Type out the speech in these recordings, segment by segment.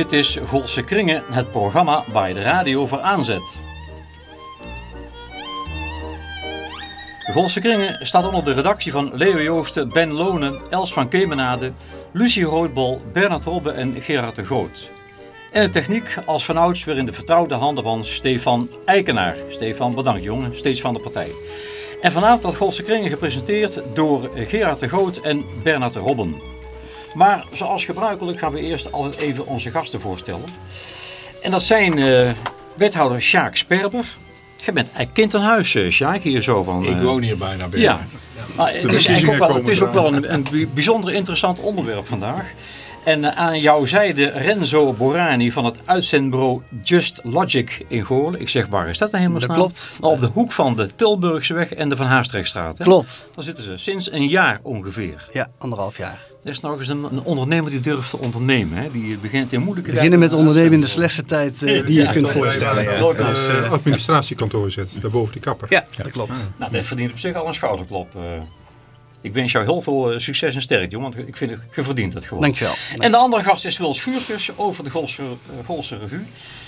Dit is Golse Kringen, het programma waar je de radio voor aanzet. Golse Kringen staat onder de redactie van Leo Joosten, Ben Lonen, Els van Kemenade, Lucie Roodbol, Bernard Robbe en Gerard de Groot. En de techniek als vanouds weer in de vertrouwde handen van Stefan Eikenaar. Stefan, bedankt jongen, steeds van de partij. En vanavond wordt Golse Kringen gepresenteerd door Gerard de Groot en Bernard Robben. Maar zoals gebruikelijk gaan we eerst altijd even onze gasten voorstellen. En dat zijn uh, wethouder Sjaak Sperber. Je bent eigenlijk kind aan huis, uh, Sjaak, hier zo van... Uh, Ik woon hier bijna binnen. Ja, maar het is, eigenlijk ook wel, het is ook wel een, een bijzonder interessant onderwerp vandaag. En aan jouw zijde Renzo Borani van het uitzendbureau Just Logic in Goorlen. Ik zeg, waar is dat nou helemaal Dat klopt. Op de hoek van de Tilburgseweg en de Van Haastrechtstraat. Hè? Klopt. Daar zitten ze sinds een jaar ongeveer. Ja, anderhalf jaar. Er is nog eens een, een ondernemer die durft te ondernemen. Hè? Die begint in moeilijke Beginnen met ondernemen in de slechtste tijd uh, die je kunt voorstellen. Ja. Ja. Als uh, administratiekantoor zit, daarboven die kapper. Ja, dat klopt. Nou, dat verdient op zich al een schouderklop. Ik wens jou heel veel succes en sterkte, jongen, want ik vind het, je verdient het gewoon. Dankjewel. En de andere gast is Wils Vuurkes over de Golse, Golse Revue.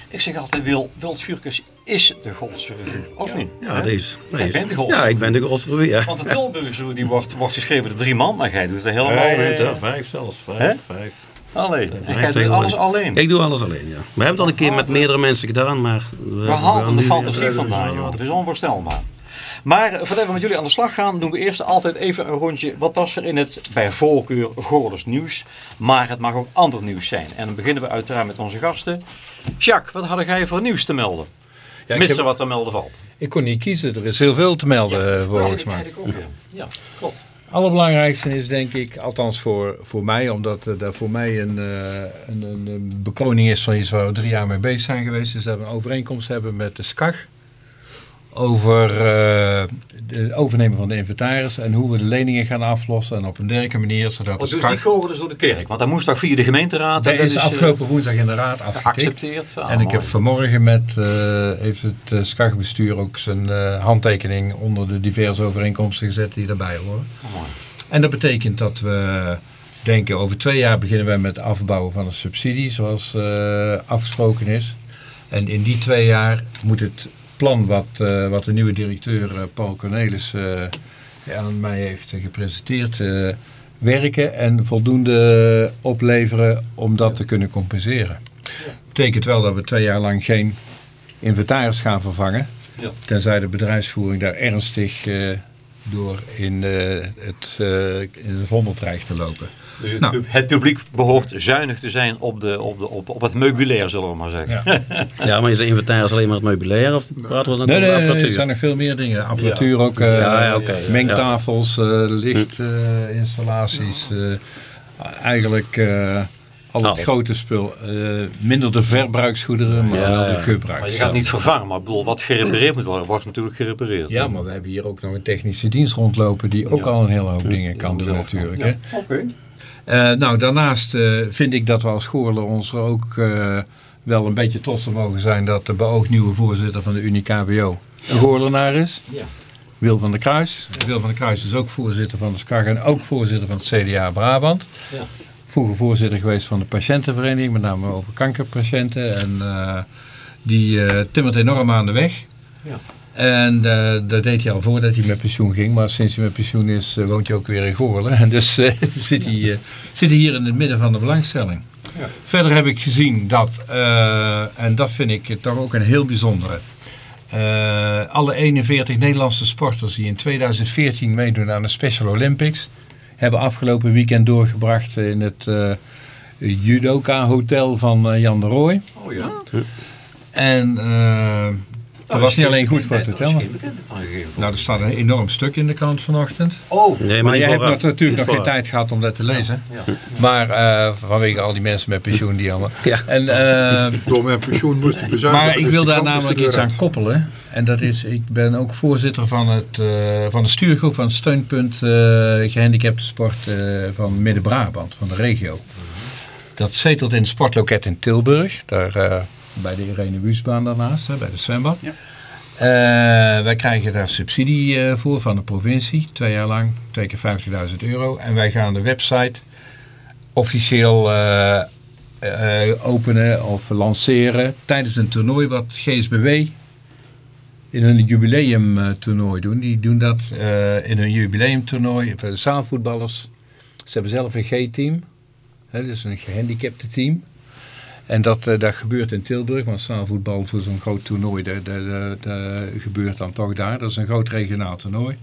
Ik zeg altijd, Wil, Wils Vuurkes is de Golse Revue, of ja. niet? Ja, dat is. Dat Jij is. bent de Golse Ja, ik ben de Golse Revue, ja. Want de Tilburgse die wordt, wordt geschreven door drie man, maar jij doet het helemaal... Nee, uh, vijf zelfs, vijf. Alleen, doet tegenwoordig. alles alleen. Ik doe alles alleen, ja. We hebben het al een keer met meerdere mensen gedaan, maar... We, We halen de fantasie vandaan, joh. Dat is onvoorstelbaar. Maar voordat we met jullie aan de slag gaan, doen we eerst altijd even een rondje. Wat was er in het bij voorkeur Goorles nieuws? Maar het mag ook ander nieuws zijn. En dan beginnen we uiteraard met onze gasten. Jacques, wat hadden jij voor nieuws te melden? Ja, Mits heb- er wat te melden valt. ik kon niet kiezen, er is heel veel te melden eh, volgens mij. Ja. ja, klopt. Het allerbelangrijkste is denk ik, althans voor, voor mij, omdat uh, daar voor mij een, uh, een, een, bekroning is van iets waar we drie jaar mee bezig zijn geweest, is dat we een overeenkomst hebben met de SCAG over het overnemen van de inventaris en hoe we de leningen gaan aflossen en op een dergelijke manier, zodat Oh, dus die kogel door de kerk, want dat moest toch via de gemeenteraad? Dat is eh, afgelopen woensdag in de raad afgetikt. geaccepteerd. Ah, En ik heb vanmorgen met, uh, heeft het uh, SCAG-bestuur ook zijn uh, handtekening onder de diverse overeenkomsten gezet die daarbij horen. Oh, mooi. En dat betekent dat we denken over twee jaar beginnen wij met het afbouwen van een subsidie zoals uh, afgesproken is. En in die twee jaar moet het plan wat, uh, wat de nieuwe directeur uh, Paul Cornelis uh, aan mij heeft gepresenteerd werken en voldoende opleveren om dat te kunnen compenseren. Dat betekent wel dat we twee jaar lang geen inventaris gaan vervangen. Ja. Tenzij de bedrijfsvoering daar ernstig door in, het, in het honderd dreigt te lopen. Dus het, Nou. pub- het publiek behoort zuinig te zijn op, de, op, de, op, op het meubilair, zullen we maar zeggen. Ja. Ja, maar is de inventaris alleen maar het meubilair of praten we dan Nee, over nee, nee, er zijn nog veel meer dingen. Apparatuur ook, eh, ja, mengtafels, eh, lichtinstallaties. eigenlijk eh, al het Alles. grote spul. Eh, minder de verbruiksgoederen, maar Ja, wel de ja. gebruik. Maar je gaat niet vervangen, maar ik bedoel, wat gerepareerd moet worden, wordt natuurlijk gerepareerd. Ja, maar we hebben hier ook nog een technische dienst rondlopen die ook Ja. al een hele hoop dingen kan doen natuurlijk. Ja, Oké. Nou, daarnaast eh, vind ik dat we als Goorlen ons er ook eh, wel een beetje trots op mogen zijn dat de beoogd nieuwe voorzitter van de Unie KBO een Goorlenaar is. Ja. Wil van der Kruis. Wil van der Kruis is ook voorzitter van de SCAG en ook voorzitter van het CDA Brabant. Ja. Vroeger voorzitter geweest van de patiëntenvereniging, met name over kankerpatiënten. En eh, die eh, timmert enorm aan de weg. Ja. En eh, dat deed hij al voordat hij met pensioen ging. Maar sinds hij met pensioen is, eh, woont hij ook weer in Goorlen. En dus eh, zit, hij, zit hij hier in het midden van de belangstelling. Ja. Verder heb ik gezien dat, en dat vind ik toch ook een heel bijzondere. alle 41 Nederlandse sporters die in 2014 meedoen aan de Special Olympics... hebben afgelopen weekend doorgebracht in het Judoka Hotel van Jan de Rooij. Oh ja. En eh, dat was niet alleen goed voor het hotel. maar- Nou, er staat een enorm stuk in de krant vanochtend. oh, Nee, Maar, jij hebt nog- natuurlijk nog geen tijd gehad om dat te lezen. ja. Maar eh, vanwege al die mensen met pensioen die allemaal. Ja. En, eh, Door mijn pensioen moest ik bezuinigen. maar ik dus wil daar namelijk iets aan koppelen. En dat is, ik ben ook voorzitter van, het, eh, van de stuurgroep van het steunpunt eh gehandicapte sport eh, van Midden-Brabant, van de regio. Dat zetelt in het sportloket in Tilburg, daar eh, bij de Irene Wuusbaan daarnaast, hè, bij de zwembad. Eh, wij krijgen daar subsidie eh, voor van de provincie, twee jaar lang, twee keer 50.000 euro. En wij gaan de website officieel eh, openen of lanceren tijdens een toernooi wat GSBW in hun jubileumtoernooi doen. Die doen dat in hun jubileumtoernooi voor de zaalvoetballers. Ze hebben zelf een G-team, hè, dus een gehandicapte team. En dat, eh, dat gebeurt in Tilburg, want zaalvoetbal voor zo'n groot toernooi dat, dat, dat, dat gebeurt dan toch daar. Dat is een groot regionaal toernooi.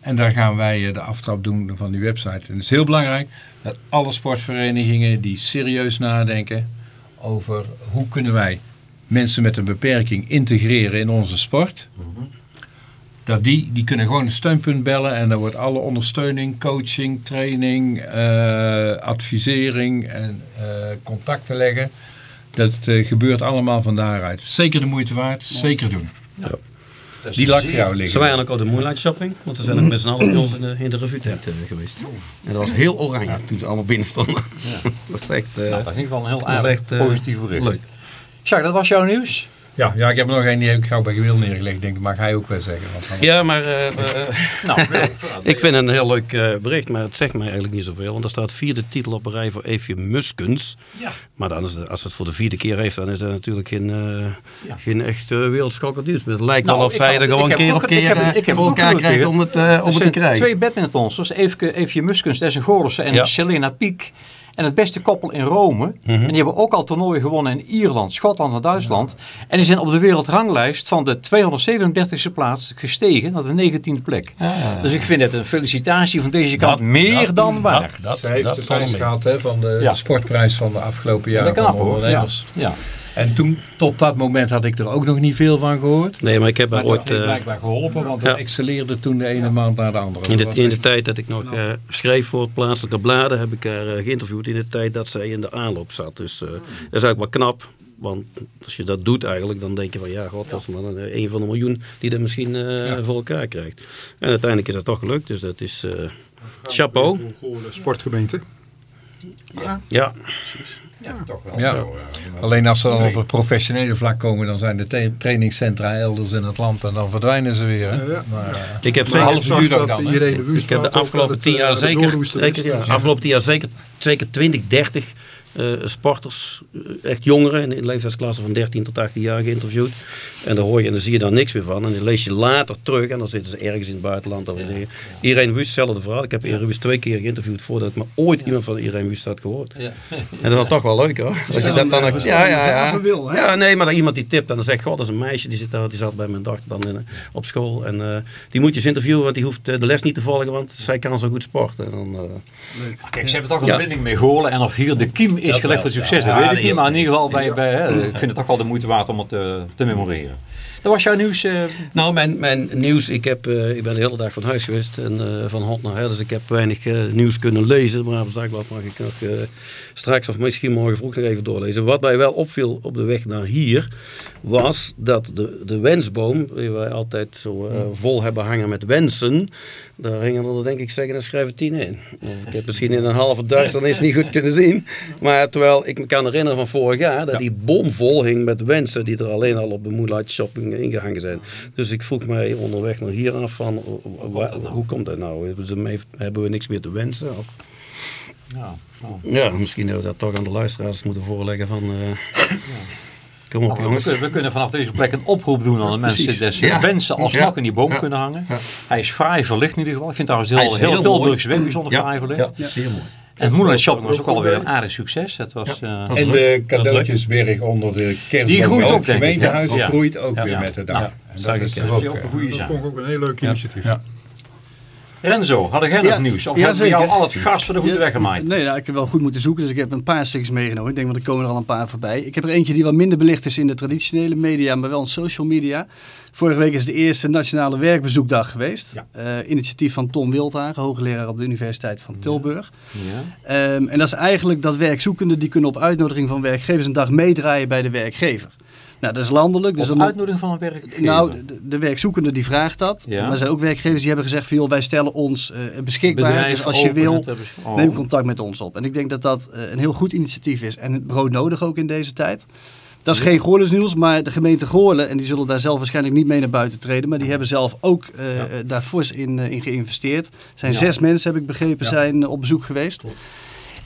En daar gaan wij eh, de aftrap doen van die website. En het is heel belangrijk dat alle sportverenigingen die serieus nadenken over hoe kunnen wij mensen met een beperking integreren in onze sport. Dat die, die kunnen gewoon een steunpunt bellen en dan wordt alle ondersteuning, coaching, training, eh, advisering en contacten leggen. Dat eh, gebeurt allemaal van daaruit. Zeker de moeite waard, zeker doen. Die laat voor jou liggen. Ze waren ook al de Moonlight Shopping, want we zijn ook met z'n allen bij ons in de, in de revue tent geweest. En dat was heel oranje toen ze allemaal binnen stonden. dat is echt... Nou, dat ging wel een heel dat is aardig echt, eh, positief bericht. leuk. Jacques, dat was jouw nieuws? Ja, ja, ik heb er nog één die heb ik gauw bij gewil neergelegd. Denk, ik, mag hij ook wel zeggen. Want dan- Ja, maar eh, eh, Nou, ik vind het een heel leuk eh, bericht, maar het zegt mij eigenlijk niet zoveel. Want er staat vierde titel op een rij voor Eefje Muskens. Ja. Maar dan is het, als het voor de vierde keer heeft, dan is dat natuurlijk geen, eh, Ja. geen echt uh, wereldschokkend nieuws. Het lijkt Nou, wel of ik zij er gewoon keer op ik keer heb- eh, ik heb voor elkaar krijgt om het, eh, om het te krijgen. twee badmintonsters, Eefje, Eefje Muskens, dat is een en Ja. Selena Piek. En het beste koppel in Rome. Mhm. En die hebben ook al toernooien gewonnen in Ierland, Schotland en Duitsland. En die zijn op de wereldranglijst van de 237e plaats gestegen naar de 19e plek. Dus ik vind het een felicitatie van deze kant Dat- meer dat- dan waard. dat- Ze heeft dat de prijs gehad hè, van de, sportprijs van de afgelopen Ja, jaren dat van knap de hoor. Ja. En toen, tot dat moment had ik er ook nog niet veel van gehoord. Nee, maar ik heb Maar er dat ooit... heeft eh, blijkbaar geholpen, want ja. het excelleerde toen de ene maand naar de andere. In de, in de tijd dat ik nog eh, schreef voor het plaatselijke bladen, heb ik haar eh, geïnterviewd in de tijd dat zij in de aanloop zat. Dus eh, dat is eigenlijk wel knap. Want als je dat doet eigenlijk, dan denk je van ja, god, dat is maar een, een van de miljoen die dat misschien eh, voor elkaar krijgt. En uiteindelijk is dat toch gelukt, dus dat is eh, chapeau. Voor de sportgemeente. Ja, toch wel. Ja. Alleen als ze dan op het professionele vlak komen, dan zijn de tra- trainingscentra elders in het land en dan verdwijnen ze weer. Hè? Ja, ja. Maar, eh, ik heb Maar zeker, dat dan, hè? Irene Wust ik heb de afgelopen tien jaar eh, zeker, is. zeker, ja, Dus, afgelopen tien jaar zeker, zeker 20, 30 eh, sporters, eh, echt jongeren in de leeftijdsklasse van 13 tot 18 jaar geïnterviewd. En dan hoor je en dan zie je daar niks meer van. En dan lees je later terug en dan zitten ze ergens in het buitenland. Of dingen. Irene Wust, hetzelfde verhaal. Ik heb Irene Wust twee keer geïnterviewd voordat ik maar ooit iemand van Irene Wust had gehoord. Ja. En dat was toch wel leuk hoor. Als je dat dan ook- ja, ja, ja. wil, hè? ja, nee, maar dan iemand die tipt en dan zegt, god, dat is een meisje die zit daar, die zat bij mijn dochter dan in, op school. En eh, die moet je eens interviewen, want die hoeft eh, de les niet te volgen, want zij kan zo goed sporten. En dan, eh, Kijk, ze hebben toch een Ja. binding met Goorlen en of hier de kiem is gelegd voor succes, dat weet ik niet. Maar in ieder geval, bij, bij, hè, ik vind het toch wel de moeite waard om het eh, te memoreren. Dat was jouw nieuws. eh, Nou, mijn, mijn nieuws, ik, heb, eh, ik ben de hele dag van huis geweest en van hot naar her, dus ik heb weinig nieuws kunnen lezen. Maar op Dagblad mag ik nog straks of misschien morgen vroeg nog even doorlezen. Wat mij wel opviel op de weg naar hier, was dat de, de wensboom, die wij altijd zo eh, vol hebben hangen met wensen, daar hingen er denk ik zeggen en schrijven tien in. Ik heb misschien in een halve duisternis niet goed kunnen zien. Maar terwijl ik me kan herinneren van vorig jaar, dat die bom vol hing met wensen die er alleen al op de Moonlight Shopping ingehangen zijn. Dus ik vroeg mij onderweg naar hier af van, hoe komt dat nou? Hebben we niks meer te wensen? Of, ja, nou, ja, misschien hebben we dat toch aan de luisteraars moeten voorleggen van... eh, Kom op nou, we, jongens. kunnen, we kunnen vanaf deze plek een oproep doen aan de mensen dat ze Ja. wensen alsnog Ja. in die boom Ja. kunnen hangen. Ja. Hij is fraai verlicht in ieder geval. Ik vind trouwens heel, is heel, heel mooi. weg bijzonder fraai verlicht. ja, zeer mooi. En het Moonlight Shopping was ook alweer een aardig succes. Het was, eh, En de cadeautjesberg onder de kerstboom. Die groeit ook, het denk ik, gemeentehuis ja. groeit ook Ja. weer Ja. met de dag. Ja. En dat is ja. ook, dat is ook eh, een goede Dat vond ik ook een heel leuk Ja. initiatief. Renzo, hadden jij nog Ja, nieuws? Of ja, hebben we jou al het gas voor de voeten Ja, weggemaaid? Nee, nou, ik heb wel goed moeten zoeken, dus ik heb een paar stukjes meegenomen. Ik denk, want er komen er al een paar voorbij. Ik heb er eentje die wat minder belicht is in de traditionele media, maar wel in social media. Vorige week is de eerste Nationale Werkbezoekdag geweest. Ja. Eh, initiatief van Tom Wildhagen, hoogleraar op de Universiteit van Tilburg. Ja. Ehm, en dat is eigenlijk dat werkzoekenden die kunnen op uitnodiging van werkgevers een dag meedraaien bij de werkgever. Nou, dat is landelijk. Dus Op dan uitnodiging van een werkgever? nou, de, de werkzoekende die vraagt dat. Ja. Maar er zijn ook werkgevers die hebben gezegd van joh, wij stellen ons eh, beschikbaar. Bedrijf dus als je wil, oh. neem contact met ons op. En ik denk dat dat eh, een heel goed initiatief is. En broodnodig ook in deze tijd. Dat is geen Goorlens nieuws, maar de gemeente Goorlen, en die zullen daar zelf waarschijnlijk niet mee naar buiten treden, maar die hebben zelf ook eh, eh, daar fors in, in geïnvesteerd. Er zijn Ja. zes mensen, heb ik begrepen, Ja. zijn op bezoek geweest.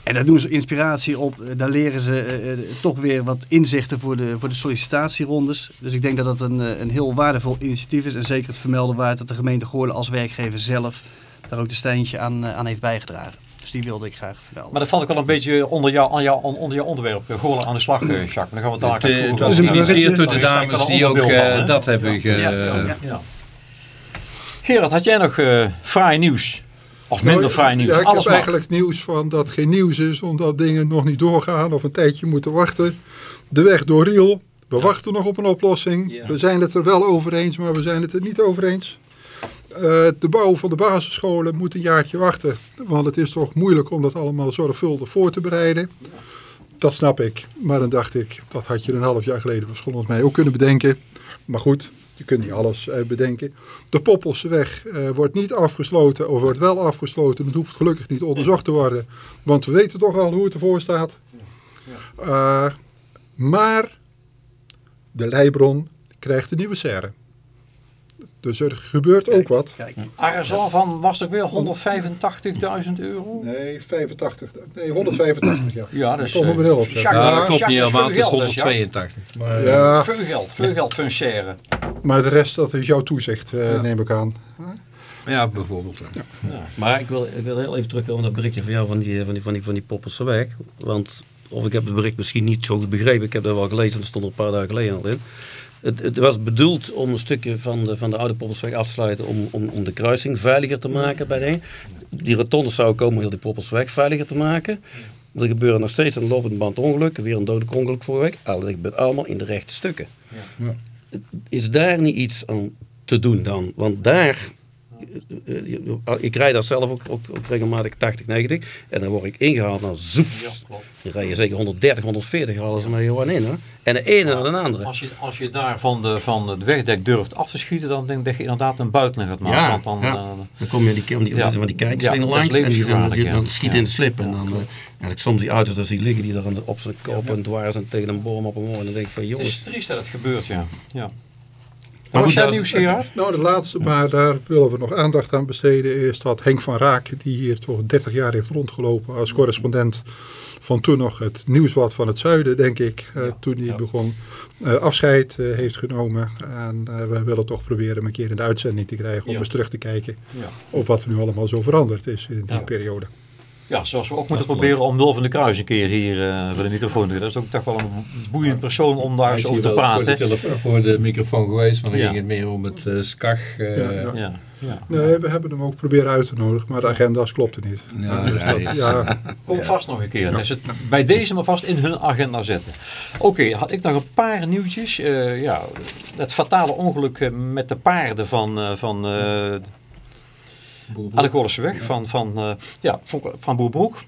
En daar doen ze inspiratie op. Eh, Daar leren ze eh, eh, toch weer wat inzichten voor de, voor de sollicitatierondes. Dus ik denk dat dat een, een heel waardevol initiatief is. En zeker het vermelden waard dat de gemeente Goorlen als werkgever zelf daar ook de steentje aan, aan heeft bijgedragen. Dus die wilde ik graag vermelden. Maar dat valt ook wel een beetje onder jouw, aan jou, onder jouw onderwerp. Goorlen aan de slag, Jacques. Maar dan gaan we het daar Het, was een geïnitieerd door de is dames die ook van, eh, dat hebben ge... Ja, ja, ja. Ja. Gerard, had jij nog fraai nieuws? Of minder Nou, fraai nieuws? Ja, ik Alles heb mag. eigenlijk nieuws van dat geen nieuws is, omdat dingen nog niet doorgaan of een tijdje moeten wachten. De weg door Riel, we wachten nog op een oplossing. Ja. We zijn het er wel over eens, maar we zijn het er niet over eens. Eh, de bouw van de basisscholen moet een jaartje wachten, want het is toch moeilijk om dat allemaal zorgvuldig voor te bereiden. Dat snap ik, maar dan dacht ik, dat had je een half jaar geleden volgens mij ook kunnen bedenken. Maar goed, je kunt niet alles eh, bedenken. De Poppelseweg eh, wordt niet afgesloten of wordt wel afgesloten. Dat hoeft gelukkig niet onderzocht te worden. Want we weten toch al hoe het ervoor staat. Eh, maar de Leibron krijgt een nieuwe serre. Dus er gebeurt ook wat. Kijk, van was er weer 185.000 euro? Nee, 85. Nee, 185 ja. Ja, dat er eh, wel op, zeg. Jacques, Ja, eh, dat klopt niet is helemaal. Het is veel geld, hè, Jacques? 182. Maar, Ja, Veel geld, veel geld maar de rest dat is jouw toezicht, eh, Ja. neem ik aan. ja, bijvoorbeeld. ja. Maar ik wil, ik wil heel even terugkomen op dat berichtje van jou van die, van die, van die, van die Poppelse weg. Want, of ik heb het bericht misschien niet zo goed begrepen. Ik heb dat wel gelezen, want er stond er een paar dagen geleden al in. Het, het was bedoeld om een stukje van de, van de oude Poppelsweg af te sluiten om, om, om de kruising veiliger te maken bij de Die rotonde zou komen om heel die Poppelsweg veiliger te maken. Er gebeuren nog steeds een lopend band ongelukken, weer een dodelijk ongeluk vorige week. Al dat gebeurt allemaal in de rechte stukken. Ja. Is daar niet iets aan te doen dan? Want daar, ik rijd daar zelf ook, ook, ook regelmatig 80, 90 en dan word ik ingehaald naar zoef. Dan rij je zeker 130, 140 halen ze mij gewoon in. Hè? En de ene naar de andere. Als je, als je daar van de, van het wegdek durft af te schieten, dan denk ik dat je inderdaad een buitenling gaat maken. Ja, want dan, ja. eh, Dan kom je die, om die, Ja. die Ja, dat is langs en, die, en, dan, dan ja. schiet Ja. in de slip. En dan, eh, soms die auto's dan zie liggen die er op zijn kop en dwars en tegen een boom op een mooi. Dan denk ik van het is jongens. triest dat het gebeurt, ja. ja. Maar was jij nieuws, Gerard? Nou, de laatste, maar daar willen we nog aandacht aan besteden, is dat Henk van Raak, die hier toch 30 jaar heeft rondgelopen als correspondent van toen nog het Nieuwsblad van het Zuiden, denk ik, eh, toen hij ja. begon, eh, afscheid eh, heeft genomen. En we willen toch proberen hem een keer in de uitzending te krijgen om Ja. eens terug te kijken Ja. op wat er nu allemaal zo veranderd is in die Ja. periode. Ja, zoals we ook moeten proberen om Wil van de Kruis een keer hier eh, voor de microfoon te doen. Dat is ook toch wel een boeiend persoon om daar eens over te wel voor de, praten. telefoon- voor de microfoon geweest, maar dan Ja. ging het meer om het eh skag. eh, Ja, ja. Ja, ja. Nee, we hebben hem ook proberen uit te nodigen, maar de agenda's klopten niet. Ja, Dus dat- ja, Komt vast nog een keer. Dus het bij deze maar vast in hun agenda zetten. Oké, had ik nog een paar nieuwtjes. Eh, ja, het fatale ongeluk met de paarden van, eh van eh aan de van, van, eh, ja, van, van Boerbroek.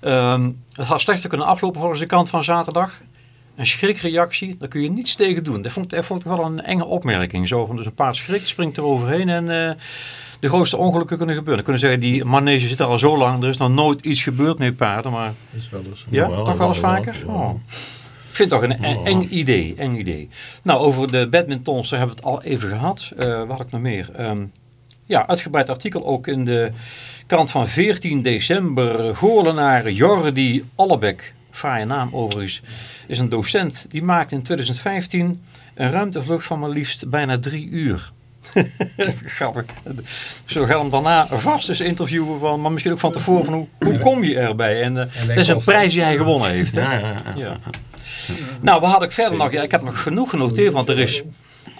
Ehm, het had slechter kunnen aflopen volgens de kant van zaterdag. Een schrikreactie, daar kun je niets tegen doen. Dat vond, dat vond ik wel een enge opmerking. Zo van, dus een paard schrikt, springt er overheen en eh, de grootste ongelukken kunnen gebeuren. Dan kunnen zeggen, die manege zit er al zo lang, er is nog nooit iets gebeurd met paarden. Maar is wel eens. ja, toch wel eens vaker? Oh. Ik vind het toch een eng, eng idee, eng idee. Nou, over de badmintons, daar hebben we het al even gehad. Eh wat had ik nog meer? Ehm, ja, uitgebreid artikel ook in de krant van 14 december. Goorlenaar Jordi Allebek, fraaie naam overigens, is een docent. Die maakte in 2015 een ruimtevlucht van maar liefst bijna drie uur. Grappig. Zo gaan hem daarna vast eens interviewen van, maar misschien ook van tevoren van hoe, hoe kom je erbij? En, eh, En dat is een prijs die hij gewonnen heeft. Hè? Ja, ja, ja. Ja. Nou, wat had ik verder nog? Ja, ik heb nog genoeg genoteerd, want er is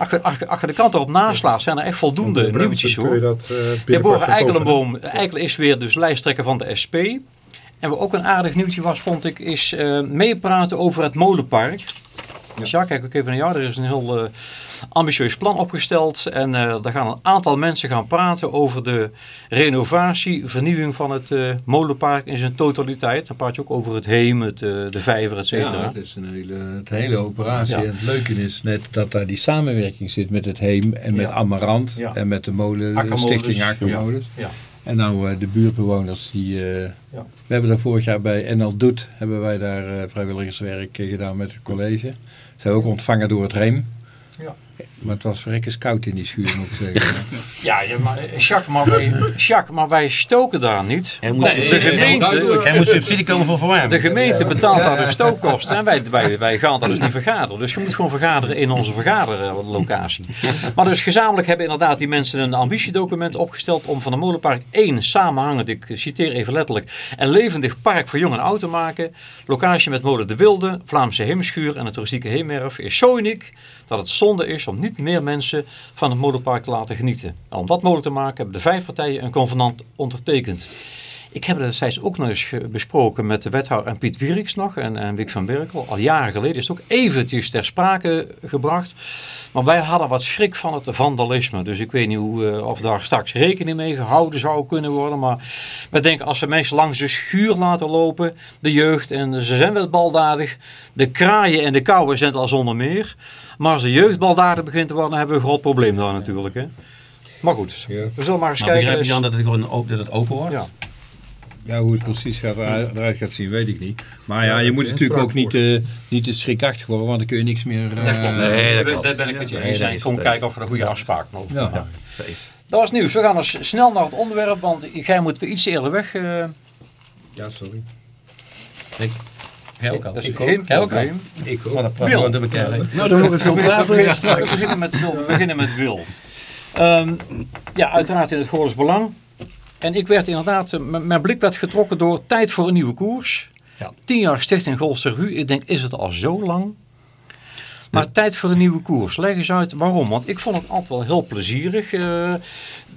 achter, achter, achter de kant erop naslaat zijn er echt voldoende nieuwtjes hoor. dat eh, binnenkort Deborah. Eikelenboom, Eikel is weer dus lijsttrekker van de SP. En wat ook een aardig nieuwtje was, vond ik, is eh, meepraten over het molenpark. Dus ja, kijk ook even naar jou. Er is een heel eh, ambitieus plan opgesteld. En eh daar gaan een aantal mensen gaan praten over de renovatie, vernieuwing van het eh, molenpark in zijn totaliteit. Dan praat je ook over het heem, het, de vijver, et cetera. Ja, het is een hele, het hele operatie. Ja. En het leuke is net dat daar die samenwerking zit met het Heem en met Ja. Amarant en met de molen, stichting Akkermolens. Ja. En nou de buurtbewoners die... Ja. We hebben daar vorig jaar bij NL Doet, hebben wij daar vrijwilligerswerk gedaan met het college. Zijn ook ontvangen door het Heem. Ja. Maar het was verrekkers koud in die schuur, moet ik zeggen. Ja, ja maar, Jacques, maar wij, Jacques, maar wij stoken daar niet. Er moet, Nee, de gemeente- er moet subsidie komen voor verwarming. De gemeente betaalt daar de stookkosten en wij, wij, wij gaan daar dus niet vergaderen. Dus je moet gewoon vergaderen in onze vergaderlocatie. Maar dus gezamenlijk hebben inderdaad die mensen een ambitiedocument opgesteld om van de molenpark één samenhangend, ik citeer even letterlijk, een levendig park voor jong en oud te maken. Locatie met molen De Wilde, Vlaamse Heemschuur en het toeristieke Heemerf is zo uniek dat het zonde is om niet meer mensen van het molenpark te laten genieten. En om dat mogelijk te maken hebben de vijf partijen een convenant ondertekend. Ik heb het destijds ook nog eens besproken met de wethouder en Piet Wieriks nog en, en Wiek van Berkel. Al jaren geleden is het ook eventjes ter sprake gebracht. Maar wij hadden wat schrik van het vandalisme. Dus ik weet niet hoe, eh, of daar straks rekening mee gehouden zou kunnen worden. Maar we denken als we mensen langs de schuur laten lopen, de jeugd, en ze zijn wel baldadig. De kraaien en de kauwen zijn het al zonder meer. Maar als de jeugd baldadig begint te worden, dan hebben we een groot probleem daar natuurlijk. Hè. Maar goed, Ja. we zullen maar eens Maar kijken. begrijp je dan dat het gewoon open, dat het open wordt? Ja. Ja, hoe het precies gaat, eruit gaat zien, weet ik niet. Maar ja, Ja, je moet natuurlijk ook niet, eh, niet te schrikachtig worden, want dan kun je niks meer... eh, Dat klopt. Nee, dat Daar ben ik met je Nee, eens. Gewoon dat kijken of we een goede afspraak mogen Ja. maken. dat was nieuws. We gaan dus snel naar het onderwerp, want jij moet weer iets eerder weg. eh, Ja, sorry. Jij is Ik geen ook. Ik ook. Wil. heen. Nou, dan moet het veel We praten beginnen, we straks. beginnen met Wil. We beginnen met Wil. Ehm, ja, uiteraard in het Goorles Belang. En ik werd inderdaad, eh, mijn blik werd getrokken door tijd voor een nieuwe koers. Ja. Tien jaar Stichting Goorles Revue. Ik denk, is het al zo lang? Maar tijd voor een nieuwe koers. Leg eens uit waarom. Want ik vond het altijd wel heel plezierig. eh,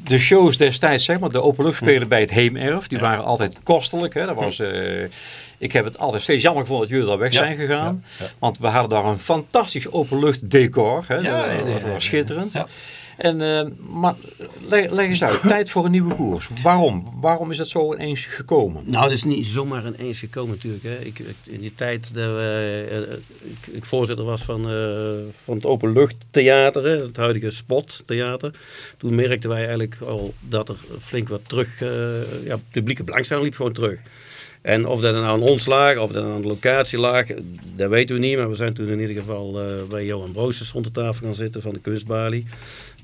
de shows destijds, zeg maar, de openluchtspelen bij het Heemerf, die Ja. waren altijd kostelijk. Hè. Dat was, eh, ik heb het altijd steeds jammer gevonden dat jullie daar weg Ja. zijn gegaan. Ja. Ja. Want we hadden daar een fantastisch openlucht decor. Hè. Ja, dat, nee, nee, dat was nee. schitterend. Ja. En, eh, maar leg, leg eens uit, tijd voor een nieuwe koers. Waarom? Waarom is het zo ineens gekomen? Nou, dat is niet zomaar ineens gekomen natuurlijk. Hè. Ik, ik- in die tijd dat eh, ik, ik voorzitter was van, eh, van het openluchttheater, hè, het huidige spottheater. Toen merkten wij eigenlijk al dat er flink wat terug, eh, ja, publieke belangstelling liep gewoon terug. En of dat nou aan ons lag, of dat aan de locatie lag, dat weten we niet. Maar we zijn toen in ieder geval eh, bij Johan Broosjes rond de tafel gaan zitten van de kunstbalie.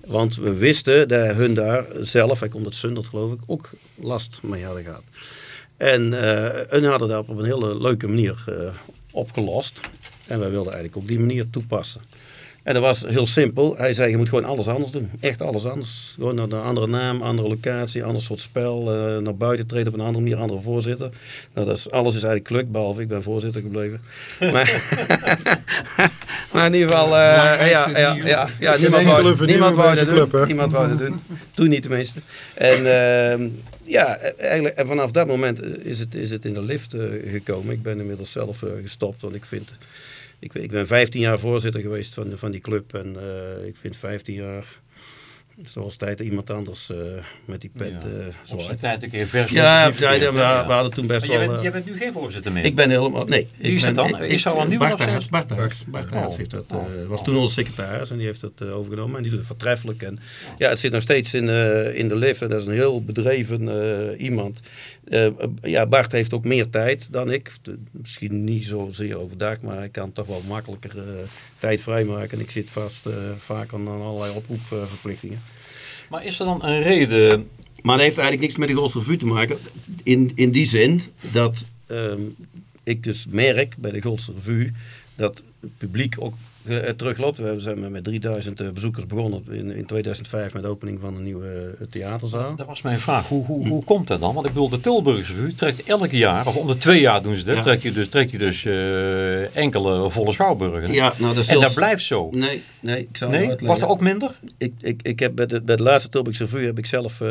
Want we wisten dat hun daar zelf, hij komt uit Sundert geloof ik, ook last mee hadden gehad. En eh hun hadden dat op een hele leuke manier eh, opgelost. En wij wilden eigenlijk op die manier toepassen. En dat was heel simpel. Hij zei, je moet gewoon alles anders doen. Echt alles anders. Gewoon naar een andere naam, andere locatie, ander soort spel. eh, naar buiten treden op een andere manier, andere voorzitter. Nou, dat is, alles is eigenlijk gelukt, behalve ik ben voorzitter gebleven. Maar, maar in ieder geval, eh, ja, ja, ja, ja, niemand wou, niemand wou dat club, doen. hè? Niemand wou dat doen. Toen niet tenminste. En ehm, ja, eigenlijk, en vanaf dat moment is het, is het in de lift eh, gekomen. Ik ben inmiddels zelf gestopt, want ik vind... Ik, ik ben 15 jaar voorzitter geweest van, van die club en eh, ik vind 15 jaar zoals tijd iemand anders eh, met die pet Ja. eh zo tijd een keer vers. Ja, ja, ja, we, we hadden toen best jij wel... bent, eh, jij bent nu geen voorzitter meer. ik ben helemaal... Nee. Wie ik is dat dan? ik- Is er al een nieuwe Bart Bart Oh. heeft dat, Oh. was toen onze secretaris en die heeft dat overgenomen. En die doet het voortreffelijk. En ja, het zit nog steeds in, in de lift. En dat is een heel bedreven iemand. Eh, ja, Bart heeft ook meer tijd dan ik. De- misschien niet zozeer overdag, maar hij kan toch wel makkelijker eh, tijd vrijmaken. En ik zit vast eh, vaak aan, aan allerlei oproepverplichtingen. Maar is er dan een reden... Maar dat heeft eigenlijk niks met de Gols Revue te maken. In, in die zin dat ehm, ik dus merk bij de Gols Revue dat publiek ook eh, terugloopt. We zijn met 3000 eh, bezoekers begonnen in, in 2005 met de opening van een nieuwe eh, theaterzaal. Dat was mijn vraag. Hoe, hoe, hoe komt dat dan? Want ik bedoel, de Tilburgse Revue trekt elk jaar, of om de twee jaar doen ze dat, Ja. trekt je dus, trekt je dus eh, enkele volle schouwburgen. Ja, nou dat is en dat blijft zo. Nee, nee, ik zal het Nee? uitleggen. Wordt er ook minder? ik, ik, ik heb bij de, bij de laatste Tilburgse Revue heb ik zelf eh,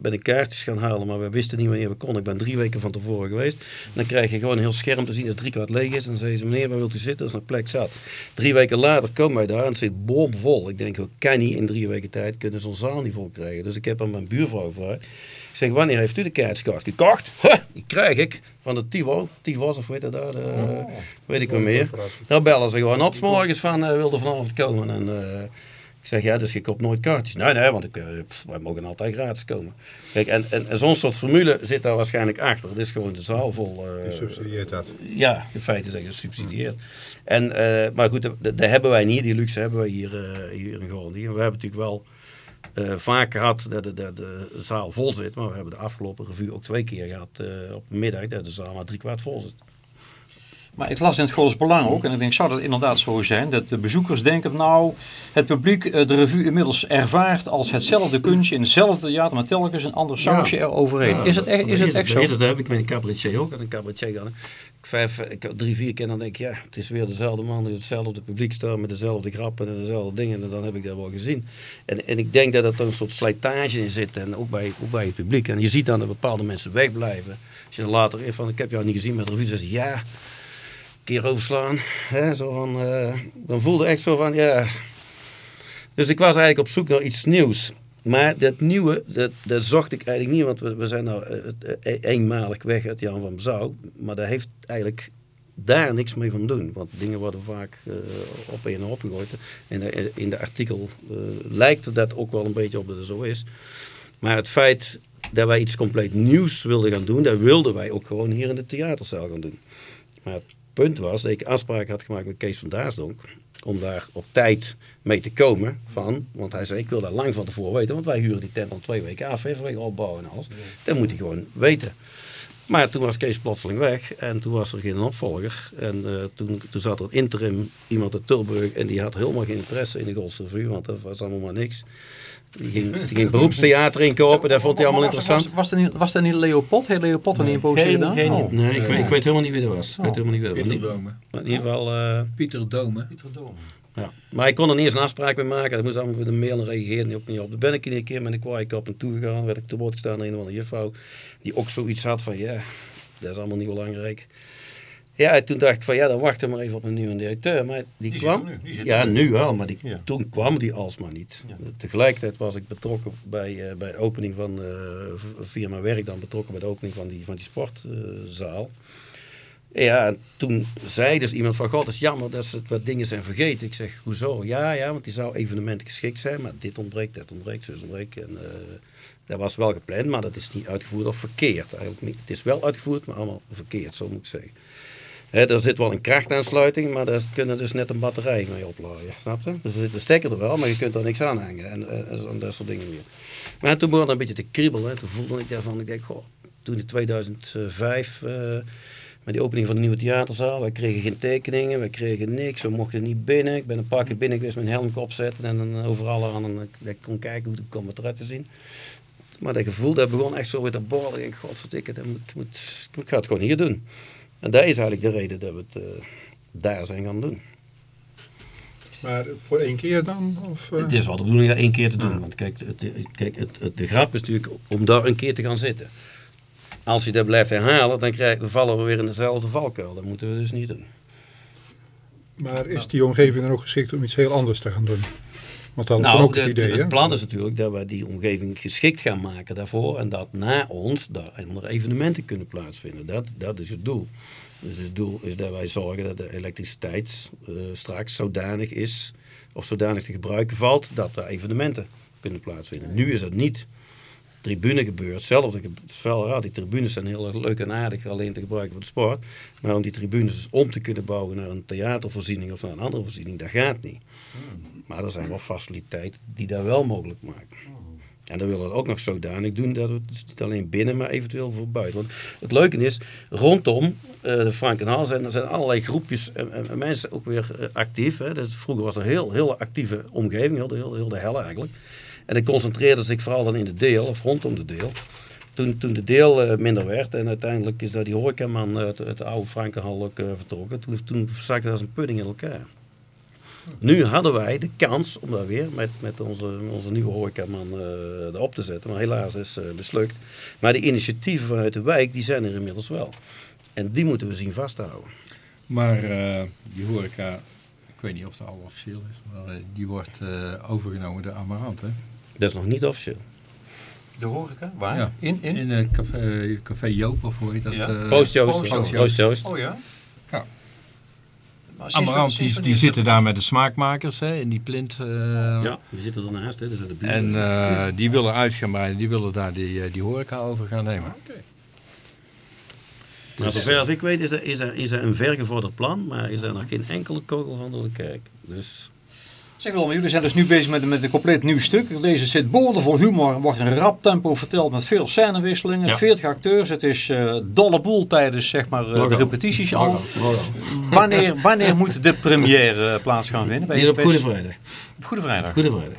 ben- ik kaartjes gaan halen, maar we wisten niet wanneer we konden. Ik ben drie weken van tevoren geweest. Dan krijg je gewoon een heel scherm te zien dat drie kwart leeg is. Dan zeggen ze, meneer, waar wilt u zitten? Dat is een plek zat. Drie weken later komen wij daar en het zit bomvol. Ik denk, hoe kan niet in drie weken tijd kunnen zo'n zaal niet vol krijgen. Dus ik heb aan mijn buurvrouw gevraagd. Ik zeg, wanneer heeft u de kaartjes gekocht? Gekocht? Huh, die krijg ik van de Tivo. Tivos of weet dat daar? De, Weet ik niet meer. Dan bellen ze gewoon op, morgens van, eh wilde vanavond komen. En, eh, Ik zeg, ja, dus je koopt nooit kaartjes. Nee, nee, want ik, eh, pff, wij mogen altijd gratis komen. Kijk, en, en, en zo'n soort formule zit daar waarschijnlijk achter. Het is gewoon de zaal vol... eh, Je subsidieert dat. ja, in feite zeggen gesubsidieerd. En, eh, maar goed, dat- hebben wij niet. Die luxe hebben wij hier, eh, hier in Groningen. En we hebben natuurlijk wel eh, vaak gehad dat de, zaal vol zit. Maar we hebben de afgelopen revue ook twee keer gehad eh, op middag. Dat de zaal maar drie kwart vol zit. Maar ik las in het Goals Belang ook, en ik denk, zou dat inderdaad zo zijn, dat de bezoekers denken, nou, het publiek eh, de revue inmiddels ervaart als hetzelfde kunstje in hetzelfde theater, maar telkens een ander sausje eroverheen. Is het echt, is het echt zo? Dat heb ik met een cabaretier ook. En een cabaretier gehad. Ik, vijf, ik drie, vier keer dan denk ik, ja, het is weer dezelfde man die hetzelfde op publiek staat met dezelfde grappen en dezelfde dingen. En dan heb ik dat wel gezien. En, en ik denk dat er een soort slijtage in zit. En ook bij, ook bij het publiek. En je ziet dan dat bepaalde mensen wegblijven. Als je dan later even van, ik heb jou niet gezien met de revue, dan zeg je, ja, keer overslaan. Hè, zo van, eh, dan voelde echt zo van, ja. Dus ik was eigenlijk op zoek naar iets nieuws. Maar dat nieuwe, dat, dat zocht ik eigenlijk niet, want we, zijn nou eh, eh, eenmalig weg uit Jan van Bezouw. Maar dat heeft eigenlijk daar niks mee van doen. Want dingen worden vaak eh, op en opgegooid. En in de artikel lijkt dat ook wel een beetje op dat het zo is. Maar het feit dat wij iets compleet nieuws wilden gaan doen, dat wilden wij ook gewoon hier in de theaterzaal gaan doen. Maar punt was dat ik afspraak had gemaakt met Kees van Daarsdonk om daar op tijd mee te komen van, want hij zei ik wil dat lang van tevoren weten, want wij huren die tent al twee weken af, hè, vanwege opbouw en alles. Dat moet hij gewoon weten. Maar toen was Kees plotseling weg en toen was er geen opvolger. En eh, toen, toen zat er interim iemand uit Tilburg en die had helemaal geen interesse in de Goldse Revue, want dat was allemaal maar niks. Die ging, die ging beroepstheater inkopen, dat vond hij allemaal Was, interessant. was, dat niet, was dat niet Leo Pot? Heeft Leo Pot er niet een poosje gedaan? Oh. Nee, ik, weet, ik weet helemaal niet wie dat was. Ik weet helemaal niet wie dat was. Pieter Maar Dome. in ieder geval... eh, Pieter Dome. Ja. Maar ik kon er niet eens een afspraak mee maken. Dat moest allemaal met een mail en reageren ook niet op. Toen ben ik een keer met een kwaaikap naartoe gegaan. Werd ik te woord gestaan door een of andere juffrouw. Die ook zoiets had van ja, dat is allemaal niet belangrijk. Ja, en toen dacht ik van ja, dan wachten we maar even op een nieuwe directeur. Maar die, Die kwam. zit nu, die ja, nu. wel. Maar die, Ja. toen kwam die alsmaar niet. Ja. Tegelijkertijd was ik betrokken bij, eh, bij de opening van, eh, via mijn werk dan betrokken bij de opening van die, van die sportzaal. Ja, en toen zei dus iemand van, god, het is jammer dat ze wat dingen zijn vergeten. Ik zeg, hoezo? Ja, ja, want die zou evenementen geschikt zijn, maar dit ontbreekt, dat ontbreekt, zus ontbreekt. En eh, dat was wel gepland, maar dat is niet uitgevoerd of verkeerd. Eigenlijk niet. Het is wel uitgevoerd, maar allemaal verkeerd, zo moet ik zeggen. Hè, er zit wel een krachtaansluiting, maar daar kunnen dus net een batterij mee opladen. Snap je? Dus er zit een stekker er wel, maar je kunt er niks aan hangen. En, eh, en, en dat soort dingen meer. Maar toen begon het een beetje te kriebelen. Toen voelde ik daarvan, ik denk, goh, toen in 2005, eh, met die opening van de nieuwe theaterzaal, wij kregen geen tekeningen, wij kregen niks, we mochten niet binnen. Ik ben een paar keer binnen geweest een helm opzetten en dan overal aan dat ik kon kijken hoe het kwam het eruit te zien. Maar dat gevoel, dat begon echt zo weer te borrelen. Ik denk, godverdikke, dat moet, moet, ik ga het gewoon hier doen. En dat is eigenlijk de reden dat we het eh, daar zijn gaan doen. Maar voor één keer dan? Of, eh? Het is wel de bedoeling dat één keer te doen. Want kijk, het, kijk het, het- de grap is natuurlijk om daar een keer te gaan zitten. Als je dat blijft herhalen, dan, krijg, dan vallen we weer in dezelfde valkuil. Dat moeten we dus niet doen. Maar is die omgeving dan ook geschikt om iets heel anders te gaan doen? Want dat Nou, ook het de- idee, het plan is natuurlijk dat we die omgeving geschikt gaan maken daarvoor. En dat na ons daar andere evenementen kunnen plaatsvinden. Dat, dat is het doel. Dus het doel is dat wij zorgen dat de elektriciteit eh, straks zodanig is, of zodanig te gebruiken valt, dat er evenementen kunnen plaatsvinden. Nu is dat niet. Tribune gebeurt, hetzelfde. wel raar, die tribunes zijn heel erg leuk en aardig alleen te gebruiken voor de sport. Maar om die tribunes dus om te kunnen bouwen naar een theatervoorziening of naar een andere voorziening, dat gaat niet. Maar er zijn wel faciliteiten die dat wel mogelijk maken. En dan willen we het ook nog zodanig doen dat we het dus niet alleen binnen, maar eventueel voor buiten. Want het leuke is, rondom eh, de Frankenhal zijn er zijn allerlei groepjes en, en- en mensen ook weer eh, actief. Hè. Dus vroeger was er een heel, heel actieve omgeving, heel, de- heel, heel de helle eigenlijk. En die concentreerde zich vooral dan in de deel, of rondom de deel. Toen, toen de deel eh, minder werd en uiteindelijk is daar die horecaman uit, de oude Frankenhal ook eh, vertrokken. Toen, toen zakte dat als een pudding in elkaar. Nu hadden wij de kans om daar weer met, met onze, onze nieuwe horecaman uh, erop te zetten. Maar helaas is uh, mislukt. Maar de initiatieven vanuit de wijk, die zijn er inmiddels wel. En die moeten we zien vasthouden. Maar uh, die horeca, ik weet niet of dat al officieel is, maar die wordt uh, overgenomen door Amarant, hè? Dat is nog niet officieel. De horeca? Waar? Ja. In? In? In het café, café Joop, of hoe heet dat? Ja. Uh, Post Joost. Post Joost. Post Joost. Oh ja? Amarant, die, die zitten daar met de smaakmakers hè, in die plint. eh, Ja, die zitten ernaast, hè. Dus de buren. En eh, die willen uit gaan breiden, die willen daar die, eh, die horeca over gaan nemen. Maar zover als ik weet is er, is, er, is er een vergevorderd plan, maar is er nog geen enkele kogel van door de kerk. Dus Zeg wel, maar jullie zijn dus nu bezig met, met een compleet nieuw stuk. Ik lees, het zit boordevol humor, wordt in rap tempo verteld met veel scènewisselingen, Ja. 40 acteurs. Het is eh dolle boel tijdens zeg maar, eh, de repetities al. Wanneer, wanneer moet de première eh, plaats gaan vinden? Bij- hier op Goede Vrijdag. op Goede Vrijdag. Goede Vrijdag.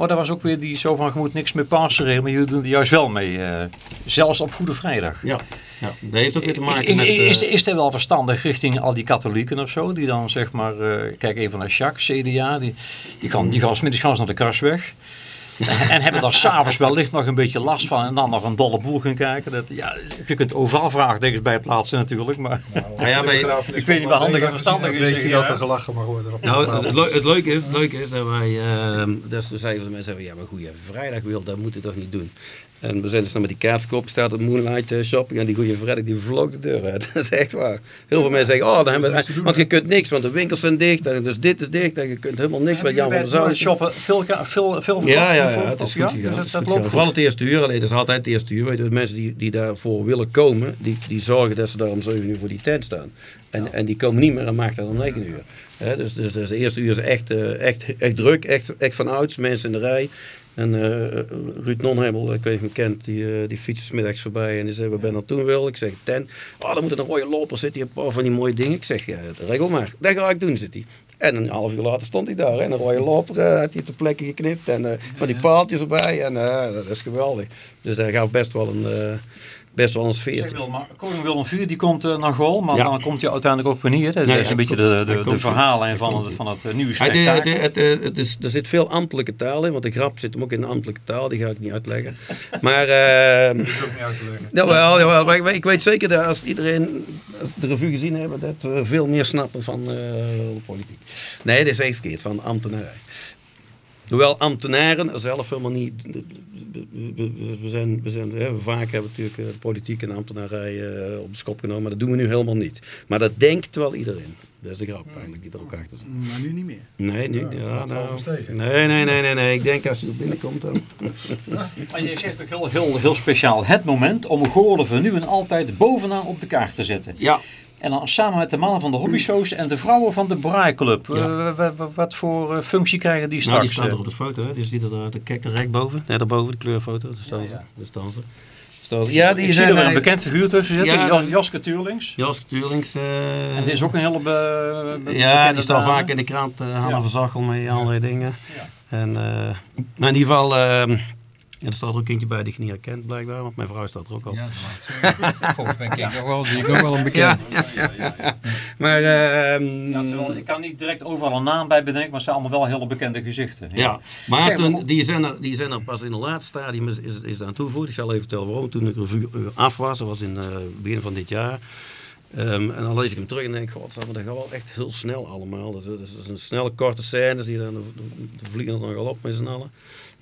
Oh, daar was ook weer die zo van, je moet niks meer passeren, maar jullie doen er juist wel mee. eh, zelfs op Goede Vrijdag. Ja, ja, dat heeft ook weer te maken is, met... is, eh, is er wel verstandig richting al die katholieken of zo, die dan zeg maar, eh, kijk even naar Jacques, CDA, die, die, gaan, die gaan smiddags naar de Krasweg. En, en hebben daar s'avonds wellicht nog een beetje last van en dan nog een dolle boel gaan kijken. Dat, ja, je kunt overal vraagtekens bij plaatsen natuurlijk, maar Nou ja, bij- ik weet niet waar handig en verstandig is, Weet zeg je dat er gelachen mag worden op Nou, het, leuke is, het leuke is dat wij, ehm dat ze zeiden de mensen, ja maar goeie vrijdag wil, dat moet je toch niet doen. En we zijn dus dan met die kaartverkoop gestart op Moonlight eh, Shopping en die goede vrijdag die vloog de deur uit. Dat is echt waar. Heel veel mensen zeggen, oh, dan hebben we, want je kunt niks, want de winkels zijn dicht en dus dit is dicht en je kunt helemaal niks met Jan van der shoppen veel, veel, veel Ja, ja, het is goed gegaan. Dus dat. Vooral het eerste uur, alleen dat is altijd het eerste uur. Weet je, de mensen die, die daarvoor willen komen, die, die zorgen dat ze daar om 7 uur voor die tent staan. En, en die komen niet meer en maken dat om 9 uur. Dus, dus, dus de eerste uur is echt, eh, echt, echt druk, echt, echt van ouds, mensen in de rij. En eh, Ruud Nonhebel, ik weet niet of je hem kent, die, eh, die fietst middags voorbij en die zei, we ben er toen wil. Ik zeg, tent. Oh, dan moet een rode loper zitten, een paar van die mooie dingen. Ik zeg, ja, regel maar. Dat ga ik doen, zit hij. En een half uur later stond hij daar. En een rode loper eh, had hij op de plekken geknipt. En van die paaltjes erbij. En dat is geweldig. Dus hij gaf best wel een, best wel een sfeer. wel, maar koning Willem IV die komt eh, naar Gol, maar Ja. dan komt hij uiteindelijk ook weer niet. hè? Dat is een beetje de, de, de verhalen niet. van, het- van het eh, nieuwe het, spektakel. het, het, het, het is, er zit veel ambtelijke taal in, want de grap zit hem ook in de ambtelijke taal, die ga ik niet uitleggen. Maar, ehm jawel, jawel, maar ik, ik weet zeker dat als iedereen als de revue gezien hebben, dat we veel meer snappen van eh, de politiek. Nee, dat is echt verkeerd, van ambtenarij. Hoewel ambtenaren zelf helemaal niet. We, we- we zijn, we zijn, hè, vaak hebben we natuurlijk eh, politiek en ambtenarij eh, op de schop genomen, maar dat doen we nu helemaal niet. Maar dat denkt wel iedereen. Dat is de grap eigenlijk die er ook achter zit. Maar nu niet meer. Nee, nee, ja, nou, nee, nee, nee, nee, nee. Ik denk als je er binnenkomt dan. Maar je zegt ook heel, heel, heel speciaal het moment om Goorlen van nu en altijd bovenaan op de kaart te zetten. Ja, En dan samen met de mannen van de hobbyshows en de vrouwen van de Braaiclub. Ja. Eh, wa- wa- wat voor eh, functie krijgen die nou, straks? die staat eh? er op de foto, hè. Die ziet er de kijk recht boven. Nee, daarboven, de kleurfoto. Daar staan ze. Ja, ja. Daar die Ik zijn... er een bekend figuur tussen zitten, Ja, Jaske Tuurlings. Jos Tuurlings. En dit is ook een hele be- be- Ja, die staat vaak in de krant. eh Hanna Ja. van Zachel allerlei dingen. Ja. En, maar in ieder geval... eh, ja, er staat er ook eentje bij die je niet herkent blijkbaar, want mijn vrouw staat er ook op. Ja, ik. Volgens mij ken ik nog wel, zie ik nog wel een bekend. Maar ehm, Ja, is wel- ik kan niet direct overal een naam bij bedenken, maar het zijn allemaal wel hele bekende gezichten. Ja, maar Zeg, toen, maar- die, zijn er, die zijn er pas in het laatste stadium is, is, is daar aan toegevoegd. Ik zal even vertellen waarom. Toen de revue eh, af was, dat was in het begin van dit jaar. Ehm, en dan lees ik hem terug en denk ik, god, dat gaat wel echt heel snel allemaal. Dat is, dat is- dat is een snelle, korte scènes, die dan, de, de vliegen er nogal op met z'n allen.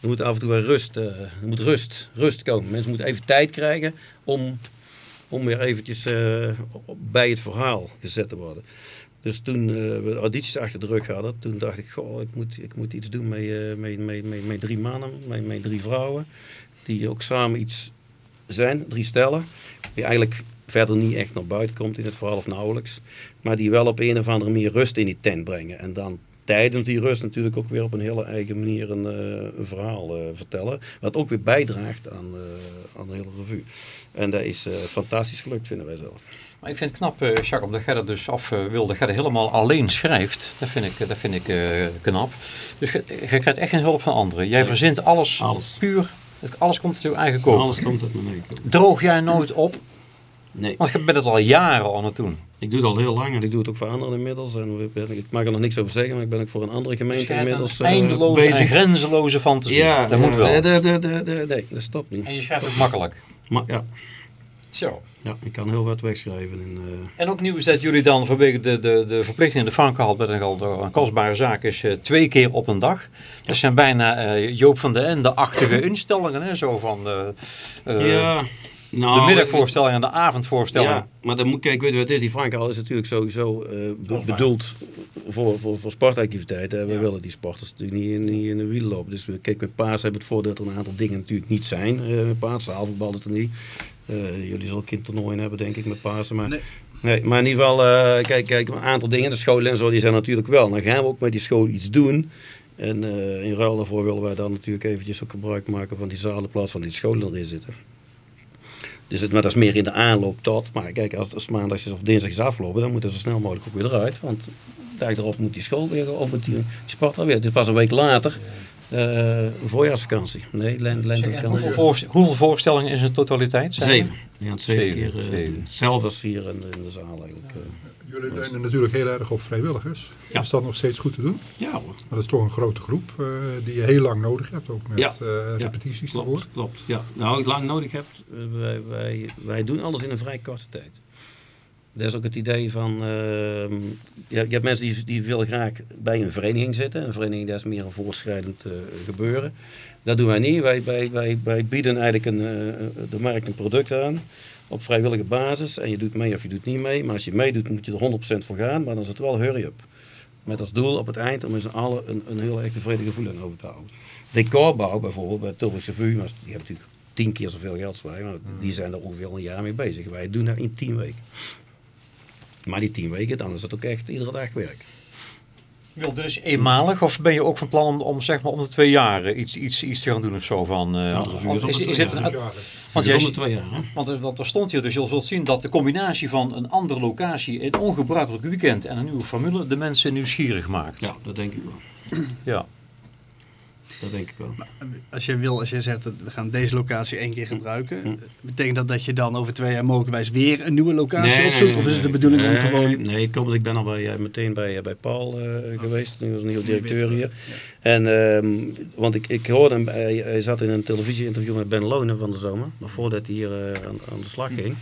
Er moet af en toe weer rust, eh, moet rust, rust komen. Mensen moeten even tijd krijgen om, om weer eventjes eh, bij het verhaal gezet te worden. Dus toen eh, we de audities achter de rug hadden, toen dacht ik, goh, ik moet, ik moet iets doen met, met, met, met, met drie mannen, met, met drie vrouwen. Die ook samen iets zijn, drie stellen. Die eigenlijk verder niet echt naar buiten komt in het verhaal of nauwelijks. Maar die wel op een of andere manier rust in die tent brengen. En dan tijdens die rust natuurlijk ook weer op een hele eigen manier een, eh, een verhaal eh, vertellen. Wat ook weer bijdraagt aan, eh, aan de hele revue. En dat is eh, fantastisch gelukt, vinden wij zelf. Maar ik vind het knap, eh Jacques, omdat jij dat dus af eh, wil, dat jij dat helemaal alleen schrijft. Dat vind ik, dat vind ik eh, knap. Dus je, je krijgt echt geen hulp van anderen. Jij verzint alles, Alles. puur, het, alles komt uit je eigen koop. Alles komt uit mijn eigen kop. Droog jij nooit op? Nee. Want je bent het al jaren aan het doen. Ik doe het al heel lang en ik doe het ook voor anderen inmiddels. En ik mag er nog niks over zeggen, maar ik ben ook voor een andere gemeente inmiddels een eh, eindeloze en bezig. grenzeloze fantasie. Ja, dat moet wel. Nee, nee, nee, nee, nee, nee, dat stopt niet. En je schrijft het makkelijk. Maar ja, Zo. ja, ik kan heel wat wegschrijven. En, eh, En ook nieuws dat jullie dan vanwege de, de, de verplichting in de vang gehad met een, kostbare zaak is eh, twee keer op een dag. Dat zijn bijna eh, Joop van den Ende-achtige instellingen. Hè? Zo van, ja, Nou, de middagvoorstelling en de avondvoorstelling. Ja, maar dan moet kijk, weet je wat het is? Die Frankhal is natuurlijk sowieso eh, be- bedoeld voor, voor, voor sportactiviteiten. We willen die sporters natuurlijk niet in, niet in de wielen lopen. Dus we- kijk, met paas hebben we het voordeel dat er een aantal dingen natuurlijk niet zijn. eh met paas, zaalvoetbal is er niet. Eh, jullie zullen kindtoernooien hebben, denk ik, met Pasen. Maar, Nee. nee. maar in ieder geval, kijk, kijk, een aantal dingen, de scholen en zo, die zijn natuurlijk wel. Dan gaan we ook met die school iets doen. En in ruil daarvoor willen wij dan natuurlijk eventjes ook gebruik maken van die in plaats van die scholen erin zitten. Dus het, maar dat is meer in de aanloop tot. Maar kijk, als het maandag is of dinsdag is afgelopen, dan moeten ze zo snel mogelijk ook weer eruit. Want de dag erop moet die school weer, of moet die, die sport alweer. Het is pas een week later, eh, voorjaarsvakantie. Nee, lentevakantie. hoeveel, voorst- hoeveel voorstellingen is het totaliteit? zijn er? Zeven. Ja, zeven, Zeven, keer. Hetzelfde als hier in, de- in de zaal eigenlijk. eh. Jullie leunen natuurlijk heel erg op vrijwilligers. Ja. Is dat nog steeds goed te doen? Ja hoor. Maar dat is toch een grote groep eh, die je heel lang nodig hebt, ook met Ja. eh, repetities ervoor. Klopt, klopt. Ja. Nou, lang nodig heb, eh, wij, wij, wij doen alles in een vrij korte tijd. Dat is ook het idee van, ehm, je, hebt- je hebt mensen die, die willen graag bij een vereniging zitten. Een vereniging dat is meer een voortschrijdend gebeuren. Dat doen wij niet. Wij, wij, wij, wij bieden eigenlijk een, de markt een product aan op vrijwillige basis. En je doet mee of je doet niet mee. Maar als je meedoet moet je er 100% voor gaan. Maar dan is het wel hurry-up. Met als doel op het eind om met z'n allen een, een heel erg tevreden gevoel aan over te houden. Decorbouw bijvoorbeeld bij Tilburgse maar die hebben natuurlijk tien keer zoveel geld als wij, maar die zijn er ongeveer een jaar mee bezig. Wij doen dat in tien weken. Maar die tien weken, dan is het ook echt iedere dag werk. Wil dit is eenmalig of ben je ook van plan om, om, zeg maar, om de twee jaar iets, iets, iets te gaan doen of zo? Van, eh, Ja, is is, is een, want, jij, twee jaar, want, er- want er stond hier, dus je zult zien dat de combinatie van een andere locatie, een ongebruikelijk weekend en een nieuwe formule de mensen nieuwsgierig maakt. Ja, dat denk ik wel. Ja. Dat denk ik wel. Als je wil, als je zegt dat we gaan deze locatie één keer gebruiken, Hm. betekent dat dat je dan over twee jaar mogelijkwijs weer een nieuwe locatie Nee, opzoekt? of is het de nee. bedoeling om gewoon... Nee, klopt. Ik ben al bij, eh, meteen bij, eh, bij Paul eh, geweest. Nu was een nieuwe directeur hier. En, ehm, want ik, ik hoorde hem, hij, hij zat in een televisieinterview met Ben Lonen van de zomer. Nog voordat hij hier aan, aan de slag ging.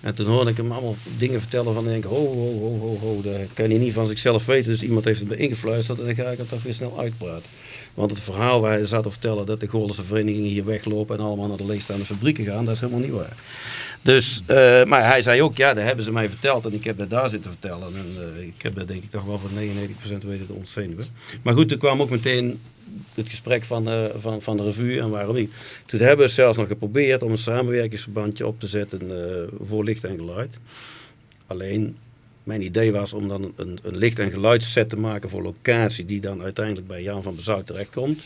En toen hoorde ik hem allemaal dingen vertellen van, ik denk, ho, ho, ho, ho, ho, dat kan hij niet van zichzelf weten. Dus iemand heeft het me ingefluisterd en dan ga ik het toch weer snel uitpraten. Want het verhaal waar hij zat te vertellen dat de Goorlense verenigingen hier weglopen en allemaal naar de leegstaande fabrieken gaan, dat is helemaal niet waar. Dus, eh, maar hij zei ook, ja, dat hebben ze mij verteld en ik heb dat daar zitten vertellen. En eh, ik heb dat denk ik toch wel voor 99% weten te ontzenuwen. Maar goed, er kwam ook meteen het gesprek van, eh, van, van de revue en waarom niet. Toen hebben we zelfs nog geprobeerd om een samenwerkingsverbandje op te zetten voor licht en geluid. Alleen, mijn idee was om dan een, een licht- en geluidsset te maken voor locatie die dan uiteindelijk bij Jan van Bezouw terechtkomt.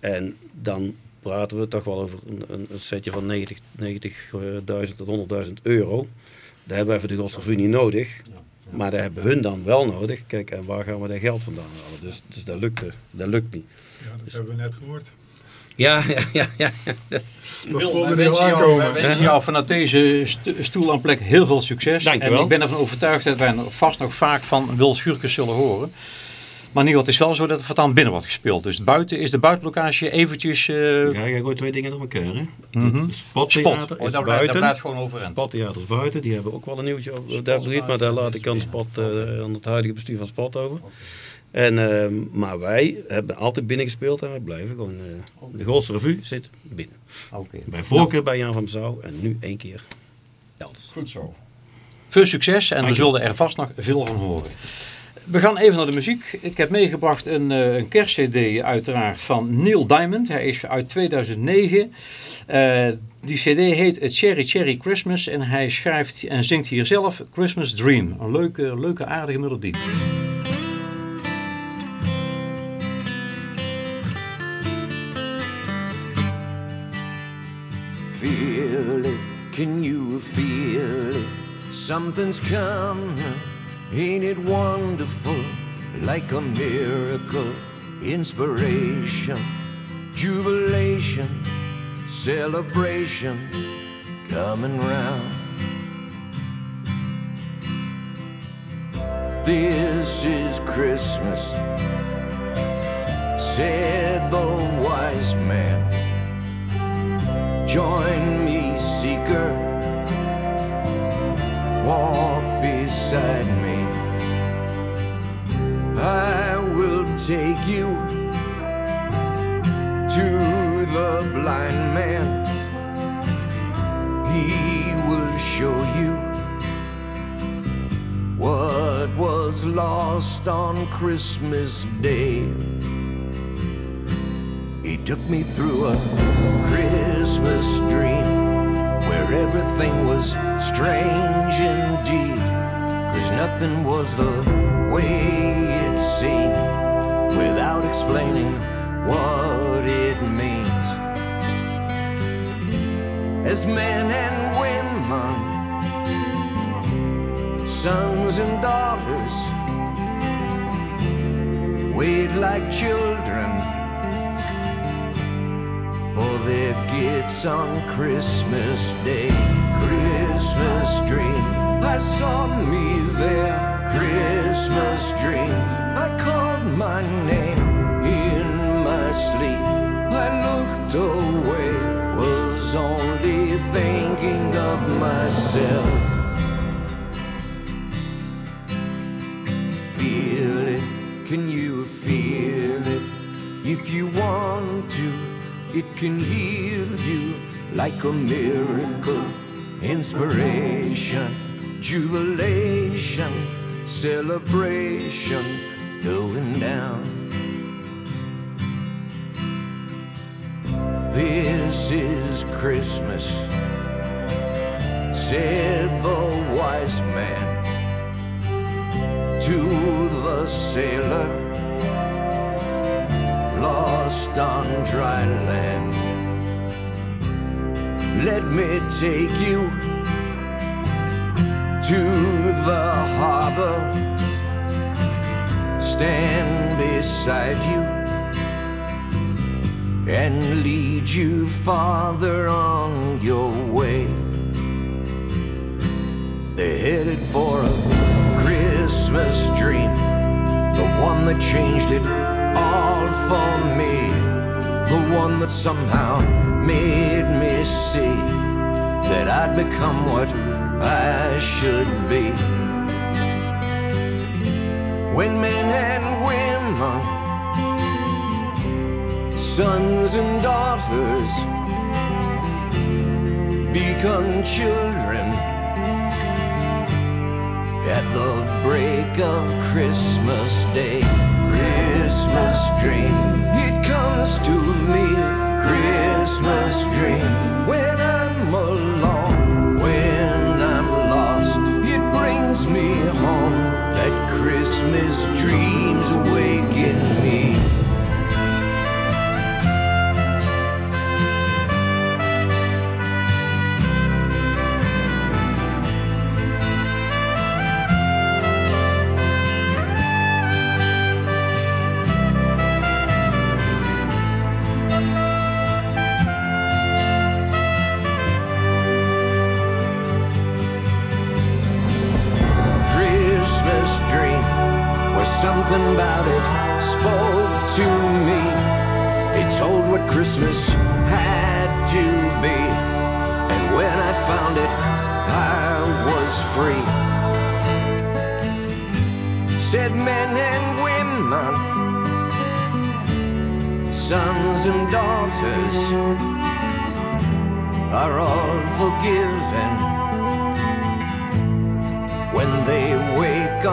En dan praten we toch wel over een, een, setje van 90 90.000 tot 100.000 euro. Daar hebben we voor de Godsrevue niet nodig. Maar daar hebben hun dan wel nodig. Kijk, en waar gaan we dat geld vandaan halen? Dus, dus dat, lukte, dat lukt niet. Ja, dat hebben we net gehoord. Ja, ja, ja. ja. Dat Wil, voelde wij heel wensen jou- aankomen. wij wensen jou vanuit deze st- stoel aan plek heel veel succes. Dank je en wel. ik ben ervan overtuigd dat wij nog vast nog vaak van Wil Schuurkes zullen horen. Maar in ieder geval, het is wel zo dat er voortaan binnen wordt gespeeld. Dus buiten is de buitenlocatie eventjes... eh Ja, jij gooit twee dingen door elkaar, hè? Mhm. Het spottheater spot. is Oh, daar, daar buiten. blijft gewoon overeind. Spottheater is buiten. Die hebben ook wel een nieuwtje op daar gebied, maar daar laat ik aan, spot, eh, aan het huidige bestuur van Spot over. En, ehm, maar wij hebben altijd binnen gespeeld en wij blijven gewoon... eh, de Goldse Revue zit binnen. Oké. Bij voorkeur bij Jan van Zouw en nu één keer elders. Goed zo. Veel succes en Dank we zullen er vast nog veel van horen. We gaan even naar de muziek. Ik heb meegebracht een, eh, een kerstcd uiteraard van Neil Diamond. Hij is uit 2009. Eh, die cd heet A Cherry Cherry Christmas en hij schrijft en zingt hier zelf Christmas Dream. Een leuke, leuke aardige melodie. Something's coming, ain't it wonderful? Like a miracle, inspiration, jubilation, celebration coming round. This is Christmas, said the wise man. Join me, seeker. Walk beside me. I will take you to the blind man. He will show you what was lost on Christmas Day. He took me through a Christmas dream where everything was strange indeed. Cause nothing was the way it seemed without explaining what it means. As men and women, sons and daughters, wait like children their gifts on Christmas Day. Christmas dream, I saw me there. Christmas dream, I called my name in my sleep. I looked away, was only thinking of myself. Feel it, can you feel it? If you want to, it can heal you like a miracle. Inspiration, jubilation, celebration going down. This is Christmas, said the wise man to the sailor lost on dry land. Let me take you to the harbor, stand beside you, and lead you farther on your way. They're headed for a Christmas dream, the one that changed it for me, the one that somehow made me see that I'd become what I should be. When men and women, sons and daughters, become children at the break of Christmas Day. Christmas dream, it comes to me. Christmas dream, when I'm alone, when I'm lost, it brings me home. That Christmas dreams awaken me.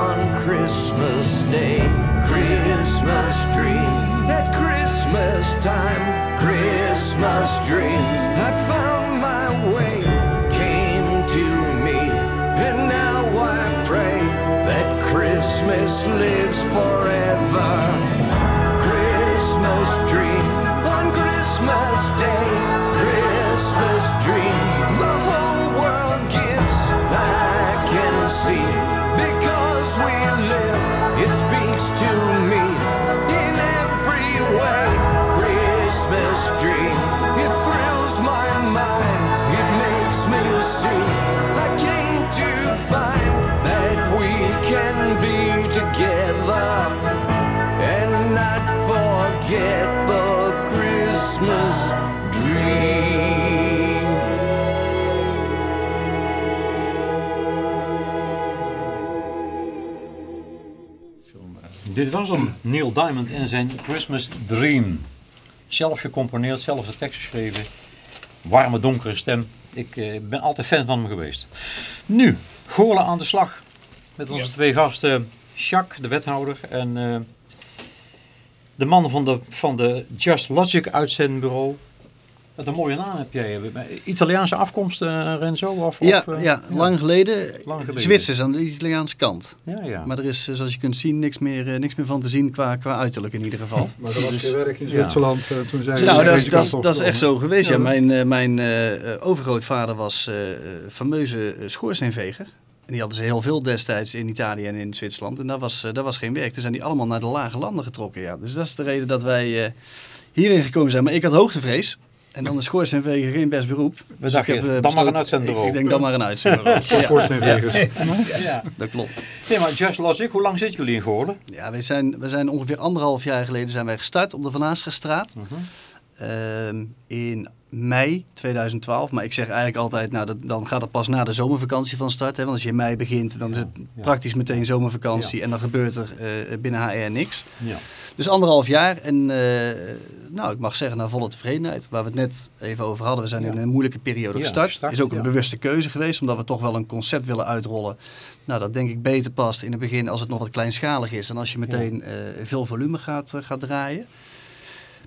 On Christmas Day. Christmas dream at Christmas time. Christmas dream. I found my way, came to me, and now I pray that Christmas lives forever. Christmas dream on Christmas Day. Dit was hem, Neil Diamond en zijn Christmas Dream. Zelf gecomponeerd, zelf de tekst geschreven. warme, donkere stem. Ik eh, ben altijd fan van hem geweest. Nu, Goorlen aan de slag. Met onze twee gasten, Jacques, de wethouder, en eh, de man van de, van de Just Logic uitzendbureau. Wat een mooie naam heb jij. Italiaanse afkomst, eh, Renzo? Of, Ja, of, eh, ja, lang geleden. Lang geleden. Zwitsers aan de Italiaanse kant. Ja, ja. Maar er is, eh, zoals je kunt zien, niks meer, eh, niks meer van te zien qua, qua uiterlijk in ieder geval. Maar er was Dus- geen werk in Zwitserland eh, toen zij Nou, dat dat, dat is echt zo geweest. Ja. Ja. Mijn, eh, mijn eh, eh, overgrootvader was eh, eh, fameuze eh, schoorsteenveger. En die hadden ze heel veel destijds in Italië en in Zwitserland. En daar was, eh, daar was geen werk. Toen zijn die allemaal naar de lage landen getrokken. Ja. Dus dat is de reden dat wij eh, hierin gekomen zijn. Maar ik had hoogtevrees. En dan is schoorsteenveger geen best beroep. Dus je, heb, dan eh, maar een uitzendbureau. Ik, denk dan maar een uitzendbureau. Ja, schoorsteenvegers. ja. dat klopt. Nee, maar Just Logic, hoe lang zitten jullie in Goorlen? Ja, we zijn, we zijn ongeveer anderhalf jaar geleden zijn wij gestart op de Van Aastrechtstraat. Ehm, in mei 2012. Maar ik zeg eigenlijk altijd, nou, dat, dan gaat het pas na de zomervakantie van start. Hè? Want als je in mei begint, dan is het ja. praktisch meteen zomervakantie. En dan gebeurt er eh, binnen HR niks. Ja. Dus anderhalf jaar. En eh, nou, ik mag zeggen, naar volle tevredenheid. Waar we het net even over hadden. We zijn in een moeilijke periode gestart. gestart, is ook een bewuste keuze geweest. Omdat we toch wel een concept willen uitrollen. Nou, dat denk ik beter past in het begin als het nog wat kleinschalig is. En als je meteen eh, veel volume gaat, gaat draaien.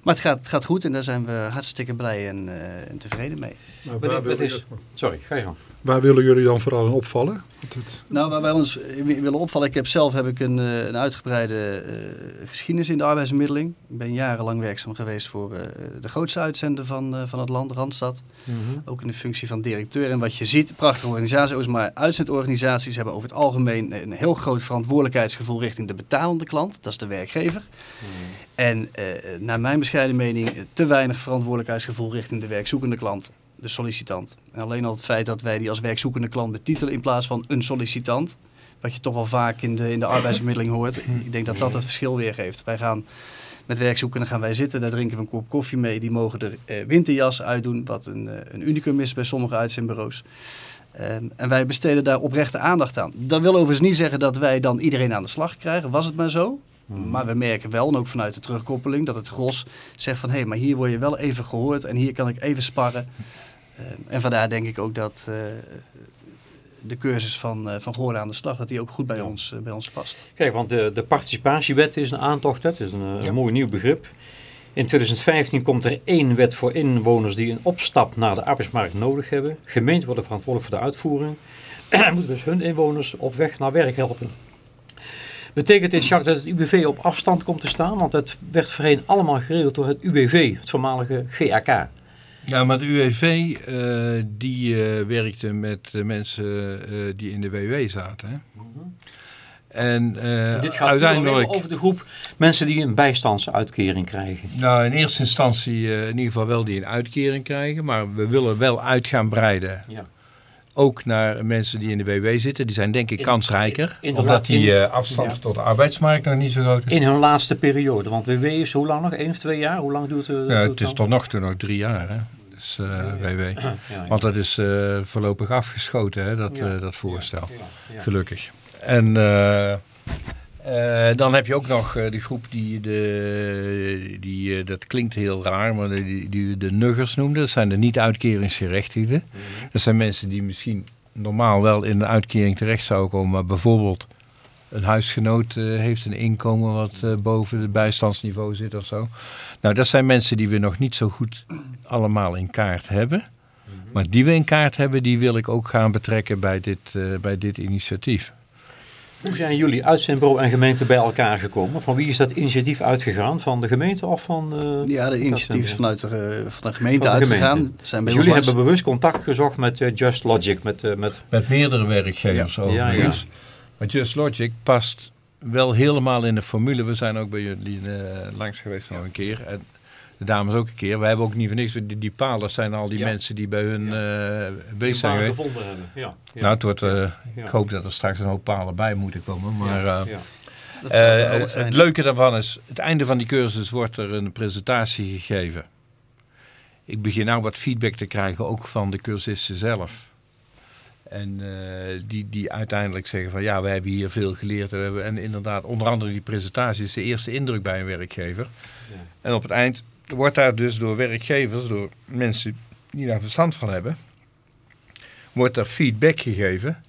Maar het gaat, het gaat goed en daar zijn we hartstikke blij en, eh, en tevreden mee. Maar is- Sorry, ga je gang. Waar willen jullie dan vooral in opvallen? Het, Nou, waar wij ons willen opvallen, ik heb zelf heb ik een, eh, een uitgebreide eh, geschiedenis in de arbeidsbemiddeling. Ik ben jarenlang werkzaam geweest voor eh, de grootste uitzender van, van het land, Randstad. Ook in de functie van directeur. En wat je ziet, prachtige organisaties, maar uitzendorganisaties hebben over het algemeen een heel groot verantwoordelijkheidsgevoel richting de betalende klant. Dat is de werkgever. En eh, naar mijn bescheiden mening te weinig verantwoordelijkheidsgevoel richting de werkzoekende klant, de sollicitant. En alleen al het feit dat wij die als werkzoekende klant betitelen in plaats van een sollicitant, wat je toch wel vaak in de, in de arbeidsbemiddeling hoort. Ik denk dat dat het verschil weergeeft. Wij gaan met werkzoekenden gaan wij zitten, daar drinken we een kop koffie mee. Die mogen er eh, winterjas uitdoen, wat een, eh, een unicum is bij sommige uitzendbureaus. Ehm, en wij besteden daar oprechte aandacht aan. Dat wil overigens niet zeggen dat wij dan iedereen aan de slag krijgen. Was het maar zo. Maar we merken wel, en ook vanuit de terugkoppeling, dat het gros zegt van... hé, maar hier word je wel even gehoord en hier kan ik even sparren. Ehm, en vandaar denk ik ook dat eh, de cursus van, uh, van Goorlen aan de slag... dat die ook goed bij, ons, eh, bij ons past. Kijk, want de, de participatiewet is een aantocht, hè. het is een, eh, een mooi nieuw begrip. In 2015 komt er één wet voor inwoners die een opstap naar de arbeidsmarkt nodig hebben. Gemeenten worden verantwoordelijk voor de uitvoering. En moeten dus hun inwoners op weg naar werk helpen. Betekent dit, Jacques, dat het UWV op afstand komt te staan? Want het werd voorheen allemaal geregeld door het UWV, het voormalige GAK. Ja, maar de UWV uh, die uh, werkte met de mensen uh, die in de WW zaten. Hè? En uh, dit gaat uiteindelijk over de groep mensen die een bijstandsuitkering krijgen. Nou, in eerste instantie in ieder geval wel die een uitkering krijgen, maar we willen wel uit gaan breiden. Ja. Ook naar mensen die in de WW zitten. Die zijn denk ik kansrijker, in omdat die uh, afstand ja. tot de arbeidsmarkt nog niet zo groot is. In hun laatste periode, want WW is hoe lang nog? Eén of twee jaar? Hoe lang duurt het? ja, het is tot nog toe nog drie jaar, hè? Dus uh, WW. Ja. Want dat is uh, voorlopig afgeschoten, hè, dat, dat voorstel. Gelukkig. En uh, uh, dan heb je ook nog uh, die groep die, de, die uh, dat klinkt heel raar, maar die, die de nuggers noemde. Dat zijn de niet-uitkeringsgerechtigden. Mm -hmm. Dat zijn mensen die misschien normaal wel in de uitkering terecht zouden komen, maar bijvoorbeeld een huisgenoot heeft een inkomen wat boven het bijstandsniveau zit of zo. Nou, dat zijn mensen die we nog niet zo goed allemaal in kaart hebben. Mm -hmm. Maar die we in kaart hebben, die wil ik ook gaan betrekken bij dit, bij dit initiatief. Hoe zijn jullie uitzendbureau en gemeente bij elkaar gekomen? Van wie is dat initiatief uitgegaan? Van de gemeente of van... Uh, ja, de initiatief is vanuit de, uh, van de gemeente van de uitgegaan. Gemeente. Zijn dus jullie hebben bewust contact gezocht met uh, Just Logic? Met, met... met meerdere werkgevers ja. overigens. Ja, ja. Maar Just Logic past wel helemaal in de formule. We zijn ook bij jullie langs geweest nog een keer. En de dames ook een keer. We hebben ook niet voor niks. Die, die palen zijn al die Ja. mensen die bij hun Ja. uh, bezig zijn gevonden hebben. Ja. Ja. Nou, het wordt, uh, Ja. ik hoop dat er straks een hoop palen bij moeten komen. Maar uh, uh, geweldig zijn. het leuke daarvan is, het einde van die cursus wordt er een presentatie gegeven. Ik begin nou wat feedback te krijgen, ook van de cursisten zelf. En uh, die, die uiteindelijk zeggen van ja, we hebben hier veel geleerd. We hebben, en inderdaad, onder andere die presentatie is de eerste indruk bij een werkgever. Ja. En op het eind wordt daar dus door werkgevers, door mensen die daar verstand van hebben, wordt er feedback gegeven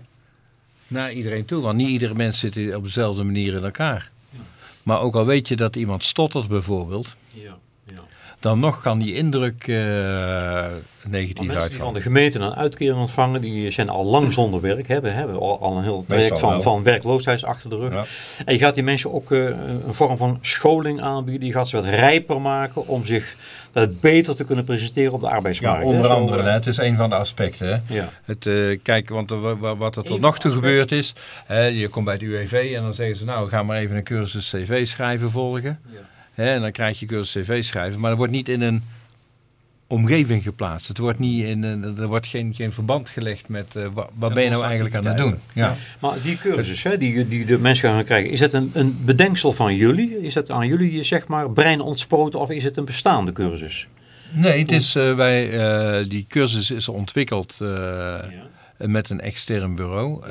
naar iedereen toe. Want niet iedere mens zit op dezelfde manier in elkaar. Maar ook al weet je dat iemand stottert bijvoorbeeld, Ja, ja. Dan nog kan die indruk eh, negatief mensen die van uitvallen. de gemeente een uitkering ontvangen, die zijn al lang zonder werk, hebben, hebben al, al een heel traject van, wel. van werkloosheid achter de rug. Ja. En je gaat die mensen ook eh, een vorm van scholing aanbieden, je gaat ze wat rijper maken om zich wat beter te kunnen presenteren op de Ja, arbeidsmarkt. hè. onder andere, eh, hè, het is een van de aspecten. Hè. Ja. Het, kijk, want wa- wa- wat er tot nog toe gebeurd is, hè, je komt bij het UWV en dan zeggen ze, nou, ga maar even een cursus cv schrijven volgen. Ja. Hè, en dan krijg je cursus cv schrijven, maar dat wordt niet in een omgeving geplaatst. Het wordt niet in een, er wordt geen, geen verband gelegd met eh, wa- wat ben je nou eigenlijk aan het doen. Ja. Maar die cursus hè, die, die de mensen gaan krijgen, is dat een, een bedenksel van jullie? Is dat aan jullie zeg maar brein ontsproten of is het een bestaande cursus? Nee, het is, eh, wij, eh, die cursus is ontwikkeld Ja. met een extern bureau.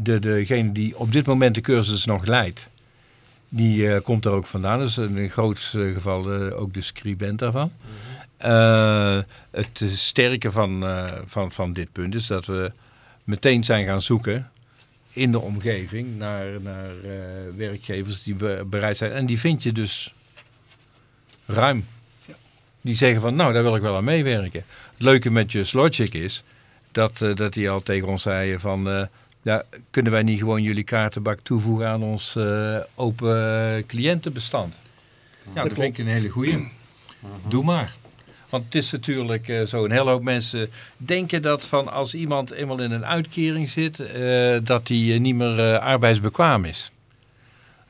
De, degene die op dit moment de cursus nog leidt, die eh, komt er ook vandaan. Dat is in een groot eh, geval eh, ook de scribent daarvan. Eh, het sterke van, van, van dit punt is dat we meteen zijn gaan zoeken in de omgeving naar, naar werkgevers die be- bereid zijn. En die vind je dus ruim. Die zeggen van, nou, daar wil ik wel aan meewerken. Het leuke met Just Logic is dat, dat die al tegen ons zeiden van... ja, kunnen wij niet gewoon jullie kaartenbak toevoegen aan ons eh, open cliëntenbestand? Ja, dat vind ik een hele goeie. Doe maar. Want het is natuurlijk eh, zo, een hele hoop mensen denken dat van als iemand eenmaal in een uitkering zit, eh, dat hij eh, niet meer arbeidsbekwaam is.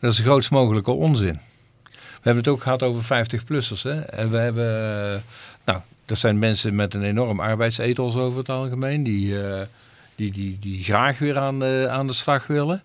Dat is de grootst mogelijke onzin. We hebben het ook gehad over 50-plussers. hè. En we hebben, nou, dat zijn mensen met een enorm arbeidsethos over het algemeen, die, die, die, die graag weer aan de, aan de slag willen.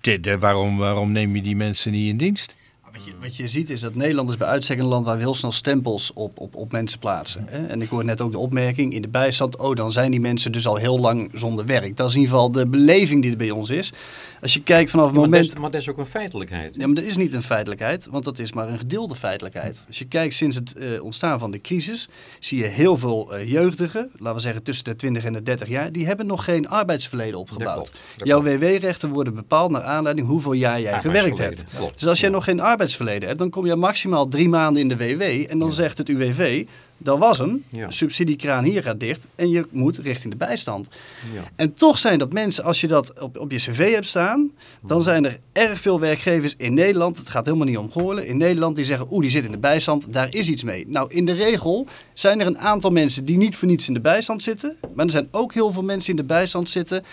Dit, eh, waarom, waarom neem je die mensen niet in dienst? Wat je, wat je ziet is dat Nederland is bij uitstek een land waar we heel snel stempels op, op, op mensen plaatsen. Hè? En ik hoor net ook de opmerking in de bijstand, oh dan zijn die mensen dus al heel lang zonder werk. Dat is in ieder geval de beleving die er bij ons is. Als je kijkt vanaf het moment... is, maar dat is ook een feitelijkheid. Ja, maar dat is niet een feitelijkheid, want dat is maar een gedeelde feitelijkheid. Als je kijkt sinds het eh, ontstaan van de crisis, zie je heel veel eh, jeugdigen, laten we zeggen tussen de 20 en de 30 jaar, die hebben nog geen arbeidsverleden opgebouwd. klopt, dat Jouw. WW-rechten worden bepaald naar aanleiding hoeveel jaar jij gewerkt hebt. klopt. Dus als jij nog geen arbeidsverleden hebt, dan kom je maximaal drie maanden in de WW en dan zegt het UWV, dat was hem, Ja. de subsidiekraan hier gaat dicht en je moet richting de bijstand. Ja. En toch zijn dat mensen, als je dat op, op je cv hebt staan, dan zijn er erg veel werkgevers in Nederland, het gaat helemaal niet om Goorlen, in Nederland die zeggen, oeh, die zit in de bijstand, daar is iets mee. Nou, in de regel zijn er een aantal mensen die niet voor niets in de bijstand zitten, maar er zijn ook heel veel mensen in de bijstand zitten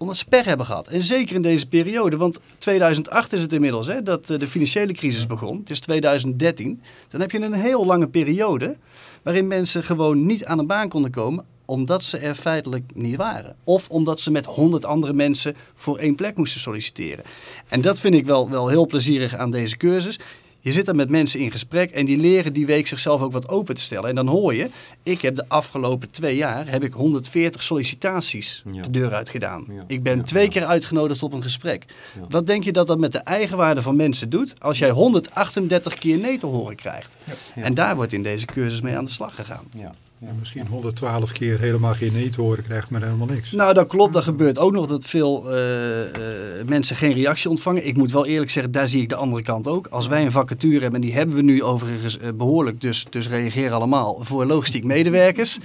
omdat ze pech hebben gehad. En zeker in deze periode, want 2008 is het inmiddels hè, dat eh, de financiële crisis begon. Het is 2013. Dan heb je een heel lange periode waarin mensen gewoon niet aan de baan konden komen omdat ze er feitelijk niet waren. Of omdat ze met honderd andere mensen voor één plek moesten solliciteren. En dat vind ik wel, wel heel plezierig aan deze cursus. Je zit dan met mensen in gesprek en die leren die week zichzelf ook wat open te stellen. En dan hoor je, ik heb de afgelopen twee jaar heb ik 140 sollicitaties Ja. de deur uit gedaan. Ja. Ik ben Ja. twee keer uitgenodigd op een gesprek. Wat denk je dat dat met de eigenwaarde van mensen doet als jij 138 keer nee te horen krijgt? En daar wordt in deze cursus mee aan de slag gegaan. Ja. En misschien 112 keer helemaal geen nee horen krijgt, maar helemaal niks. Nou, dat klopt. Dat gebeurt ook nog dat veel eh, eh, mensen geen reactie ontvangen. Ik moet wel eerlijk zeggen, daar zie ik de andere kant ook. Als wij een vacature hebben, en die hebben we nu overigens eh, behoorlijk, dus, dus reageer allemaal, voor logistiek medewerkers.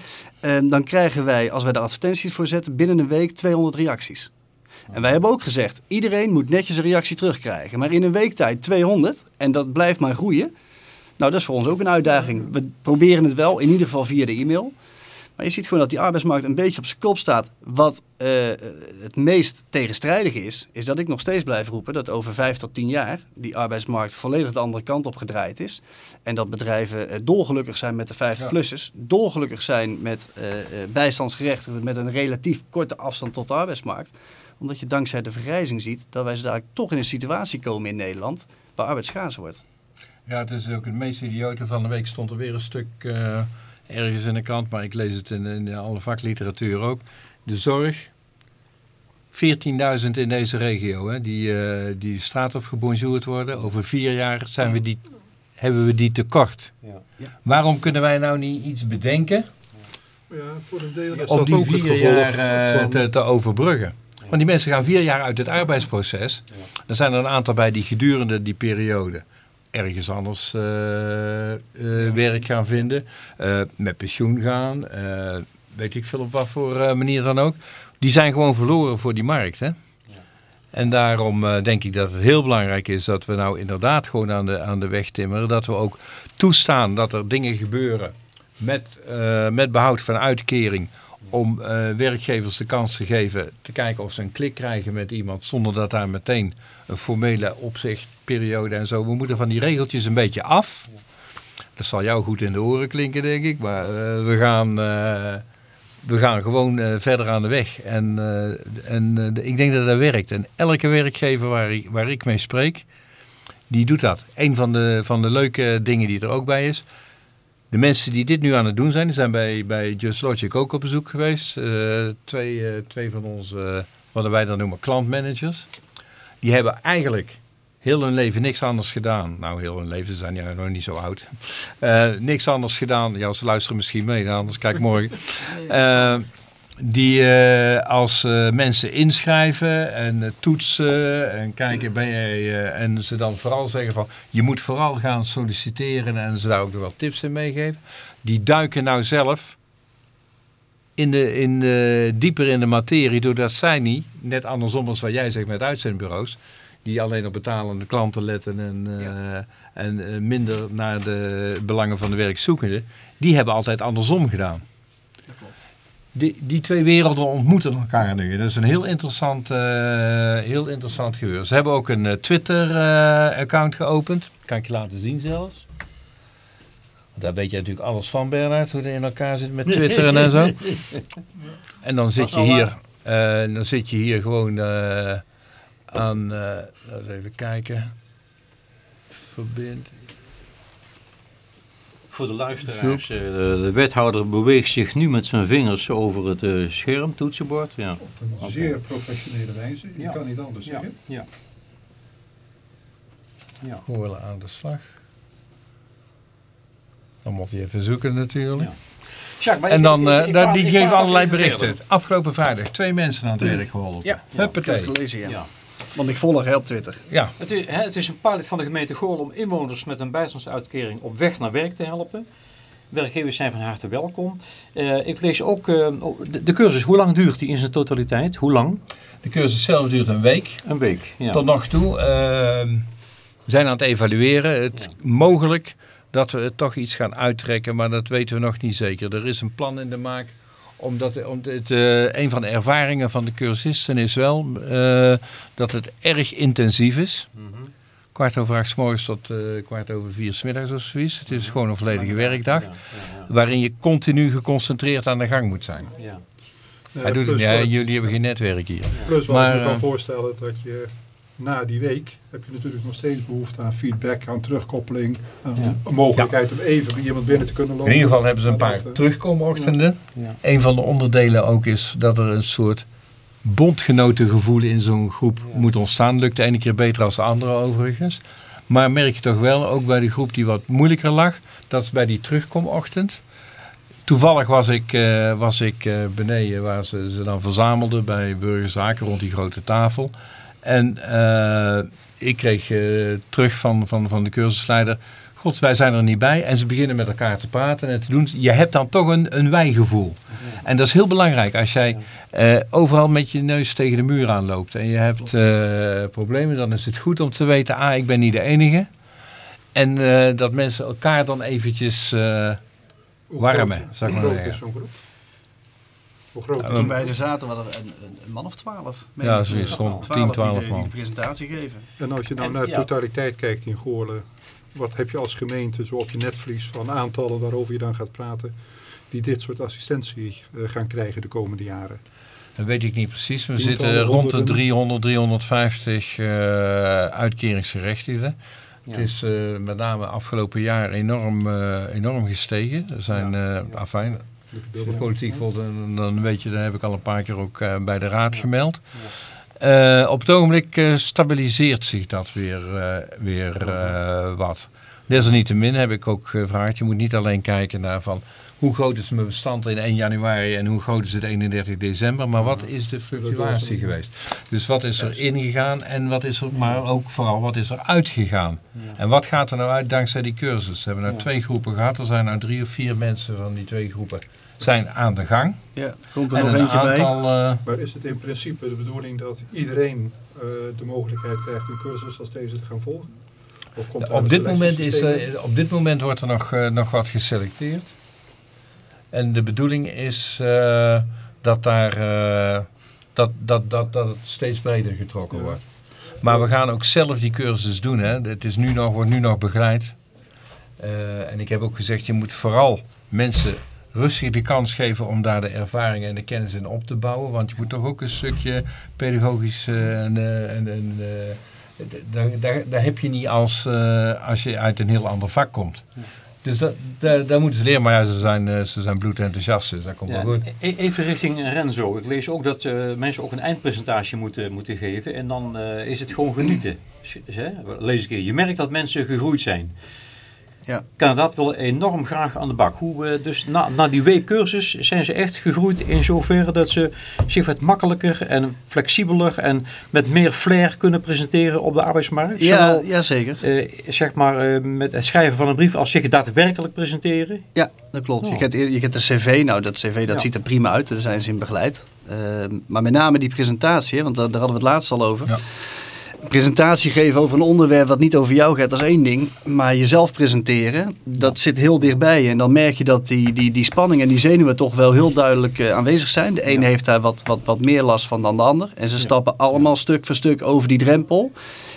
dan krijgen wij, als wij de advertenties voor zetten, binnen een week 200 reacties. En wij hebben ook gezegd, iedereen moet netjes een reactie terugkrijgen. Maar in een week tijd 200, en dat blijft maar groeien. Nou, dat is voor ons ook een uitdaging. We proberen het wel, in ieder geval via de e-mail. Maar je ziet gewoon dat die arbeidsmarkt een beetje op zijn kop staat. Wat eh, het meest tegenstrijdig is, is dat ik nog steeds blijf roepen dat over vijf tot tien jaar die arbeidsmarkt volledig de andere kant op gedraaid is. En dat bedrijven eh, dolgelukkig zijn met de 50-plussers, dolgelukkig zijn met eh, bijstandsgerechtigden met een relatief korte afstand tot de arbeidsmarkt. Omdat je dankzij de vergrijzing ziet dat wij daar toch in een situatie komen in Nederland waar arbeid schaars wordt. Ja, het is ook het meest idiote. Van de week stond er weer een stuk eh, ergens in de krant, maar ik lees het in, in alle vakliteratuur ook. De zorg. 14.000 in deze regio, hè, die, eh, die straat op gebonjourd worden. Over vier jaar zijn we die hebben we die tekort. Ja. Ja. Waarom kunnen wij nou niet iets bedenken Ja, voor een deel is om dat die ook het vier gevolg jaar eh, van... te, te overbruggen? Want die mensen gaan vier jaar uit het arbeidsproces. Er zijn er een aantal bij die gedurende die periode ergens anders eh, eh, werk gaan vinden. eh, met pensioen gaan. weet ik veel op wat voor manier dan ook. Die zijn gewoon verloren voor die markt. Hè? En daarom denk ik dat het heel belangrijk is dat we nou inderdaad gewoon aan de, aan de weg timmeren. Dat we ook toestaan dat er dingen gebeuren met, met behoud van uitkering. Om eh, werkgevers de kans te geven te kijken of ze een klik krijgen met iemand. Zonder dat daar meteen een formele opzichtperiode en zo. We moeten van die regeltjes een beetje af. Dat zal jou goed in de oren klinken denk ik. Maar eh, we gaan... eh, we gaan gewoon verder aan de weg. En, en ik denk dat dat werkt. En elke werkgever waar ik, waar ik mee spreek, die doet dat. Een van de, van de leuke dingen die er ook bij is. De mensen die dit nu aan het doen zijn, die zijn bij, bij Just Logic ook op bezoek geweest. Eh, twee, eh, twee van onze, wat wij dan noemen, klantmanagers. Die hebben eigenlijk heel hun leven niks anders gedaan. Nou, heel hun leven, ze zijn ja nog niet zo oud. Eh, niks anders gedaan. Ja, ze luisteren misschien mee, anders kijk morgen. Die eh, als eh, mensen inschrijven en eh, toetsen en kijken ben jij en ze dan vooral zeggen van je moet vooral gaan solliciteren en ze daar ook nog wel tips in meegeven. Die duiken nou zelf in de, in de, dieper in de materie doordat zij niet, net andersom als wat jij zegt met uitzendbureaus, die alleen op betalende klanten letten en, en minder naar de belangen van de werkzoekende, die hebben altijd andersom gedaan. Die, die twee werelden ontmoeten elkaar nu. Dat is een heel interessant, eh, heel interessant gebeuren. Ze hebben ook een eh, Twitter-account geopend. Kan ik je laten zien zelfs. Daar weet je natuurlijk alles van, Bernard, hoe het in elkaar zit met Twitter en zo. En dan zit je hier, eh, dan zit je hier gewoon eh, aan, eh, laten we even kijken. Verbind. Voor de luisteraars, eh, de, de wethouder beweegt zich nu met zijn vingers over het eh, scherm, toetsenbord. Ja. Op een zeer professionele wijze. Je Ja. kan niet anders Ja. zeggen. Ja. Ja. Horen aan de slag. Dan moet je even zoeken natuurlijk. Ja. En dan, ik- eh, ik- die praat allerlei berichten. Afgelopen vrijdag twee mensen aan het werk geholpen. Ja, Ja. Ik heb Huppatee. het gelezen, ja. Want ik volg hè, op Twitter. Ja, Het is, hè, het is een pilot van de gemeente Goorl om inwoners met een bijstandsuitkering op weg naar werk te helpen. Werkgevers zijn van harte welkom. Eh, ik lees ook eh, oh, de, de cursus, hoe lang duurt die in zijn totaliteit? Hoe lang? de cursus zelf duurt een week. Een week. Ja. Tot nog toe. ehm, we zijn aan het evalueren. Het mogelijk dat we het toch iets gaan uittrekken, maar dat weten we nog niet zeker. Er is een plan in de maak. Omdat om het, eh, een van de ervaringen van de cursisten is wel eh, dat het erg intensief is. Mhm. Kwart over acht s morgens tot eh, kwart over vier s middags of zoiets. Het is gewoon een volledige werkdag. Ja, ja, Waarin je continu geconcentreerd aan de gang moet zijn. Eh, Hij doet het niet, jullie hebben geen netwerk hier. plus wat Maar, ik me kan voorstellen dat je na die week heb je natuurlijk nog steeds behoefte aan feedback, aan terugkoppeling, aan Ja. een mogelijkheid om even bij iemand binnen te kunnen In lopen. ieder geval hebben ze een paar eh, terugkomochtenden. Ja. Een van de onderdelen ook is dat er een soort bondgenotengevoel in zo'n groep moet ontstaan. Lukt de ene keer beter als de andere overigens. Maar merk je toch wel, ook bij die groep die wat moeilijker lag, dat is bij die terugkomochtend. Toevallig was ik, eh, was ik eh, beneden waar ze ze dan verzamelden bij Burgerzaken rond die grote tafel. En eh, ik kreeg eh, terug van, van, van de cursusleider, god wij zijn er niet bij. En ze beginnen met elkaar te praten en te doen. Je hebt dan toch een, een wijgevoel. En dat is heel belangrijk als jij eh, overal met je neus tegen de muur aanloopt. En je hebt eh, problemen, dan is het goed om te weten, ah ik ben niet de enige. En eh, dat mensen elkaar dan eventjes... eh, Hoe warme, groot- zou ik Hoe maar groot is zo'n groep? Hoe groot is Toen wij er zaten, waren er een, een, een man of twaalf. Ja, zoiets, rond 10, die 12 de- die man. de presentatie geven. En als je nou En, naar de ja. totaliteit kijkt in Goorlen, wat heb je als gemeente zo op je netvlies van aantallen waarover je dan gaat praten, die dit soort assistentie eh, gaan krijgen de komende jaren? Dat weet ik niet precies. We zitten rond de honderden? 300, 350 eh uitkeringsgerechtigden. Ja. Het is eh, met name afgelopen jaar enorm, eh, enorm gestegen. Er zijn, eh afijn, De politiek volgt, dan, dan weet je, dat heb ik al een paar keer ook eh, bij de raad gemeld. Eh, op het ogenblik eh, stabiliseert zich dat weer, weer wat. Desalniettemin heb ik ook gevraagd, je moet niet alleen kijken naar van hoe groot is mijn bestand in 1 januari en hoe groot is het 31 december, maar wat is de fluctuatie geweest? Dus wat is er ingegaan en wat is er, maar ook vooral wat is er uitgegaan? En wat gaat er nou uit dankzij die cursus? We hebben nou twee groepen gehad, er zijn nou drie of vier mensen van die twee groepen zijn aan de gang. Ja, komt er En nog een eentje bij. aantal, eh, Maar is het in principe de bedoeling dat iedereen eh, de mogelijkheid krijgt een cursus als deze te gaan volgen? Of komt op, dit moment is, eh, op dit moment wordt er nog, eh, nog wat geselecteerd. En de bedoeling is eh, dat, daar, eh, dat, dat, dat, dat het steeds breder getrokken Ja. wordt. Maar we gaan ook zelf die cursus doen. Hè. Het is nu nog, wordt nu nog begeleid. Eh, en ik heb ook gezegd, je moet vooral mensen rustig de kans geven om daar de ervaring en de kennis in op te bouwen. Want je moet toch ook een stukje pedagogisch eh, en, eh, en, en eh, d- daar, daar, daar heb je niet als, eh, als je uit een heel ander vak komt. Dus dat, daar, daar moeten ze leren. Maar ja, ze zijn, eh, ze zijn bloedenthousiast, dus dat komt Ja, wel goed. e- even richting Renzo. Ik lees ook dat eh, mensen ook een eindpresentatie moeten, moeten geven. En dan eh, is het gewoon genieten. Lees ik hier. Je merkt dat mensen gegroeid zijn. Ja. Candidaat wil enorm graag aan de bak. Hoe, eh, dus na, na die weekcursus zijn ze echt gegroeid in zoverre dat ze zich wat makkelijker en flexibeler en met meer flair kunnen presenteren op de arbeidsmarkt. Ja, Zowel, ja, zeker. eh, zeg maar eh, met het schrijven van een brief als zich daadwerkelijk presenteren. Ja, dat klopt. Je, Oh. kent, je kent een cv, nou dat cv dat Ja. ziet er prima uit, daar zijn ze in begeleid. Maar met name die presentatie, want daar, daar hadden we het laatst al over. Ja. Presentatie geven over een onderwerp wat niet over jou gaat, dat is één ding. Maar jezelf presenteren, dat zit heel dichtbij. En dan merk je dat die, die, die spanning en die zenuwen toch wel heel duidelijk eh, aanwezig zijn. De een heeft daar wat, wat, wat meer last van dan de ander. En ze stappen allemaal stuk voor stuk over die drempel.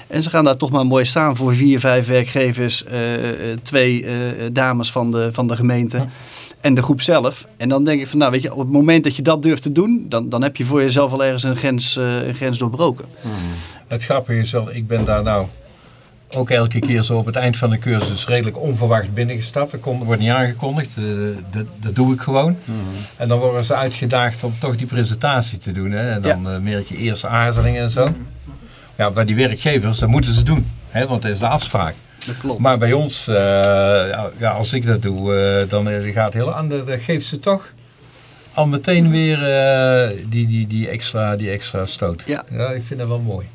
En ze gaan daar toch maar mooi staan voor vier, vijf werkgevers, eh, eh, twee dames van de, van de gemeente en de groep zelf. En dan denk ik van, nou weet je, op het moment dat je dat durft te doen, dan, dan heb je voor jezelf al ergens een grens, eh, een grens doorbroken. Het grappige is wel, ik ben daar nou ook elke keer zo op het eind van de cursus redelijk onverwacht binnengestapt. Dat wordt niet aangekondigd, dat, dat doe ik gewoon. En dan worden ze uitgedaagd om toch die presentatie te doen. Hè? En dan eh, merk je eerst aarzelingen en zo. Ja, bij die werkgevers, dat moeten ze doen. Hè? Want dat is de afspraak. Dat klopt. Maar bij ons, eh, ja, ja, als ik dat doe, eh, dan eh, gaat het heel anders. Dan geeft ze toch al meteen weer eh, die, die, die, extra, die extra stoot. Ja. ik vind dat wel mooi.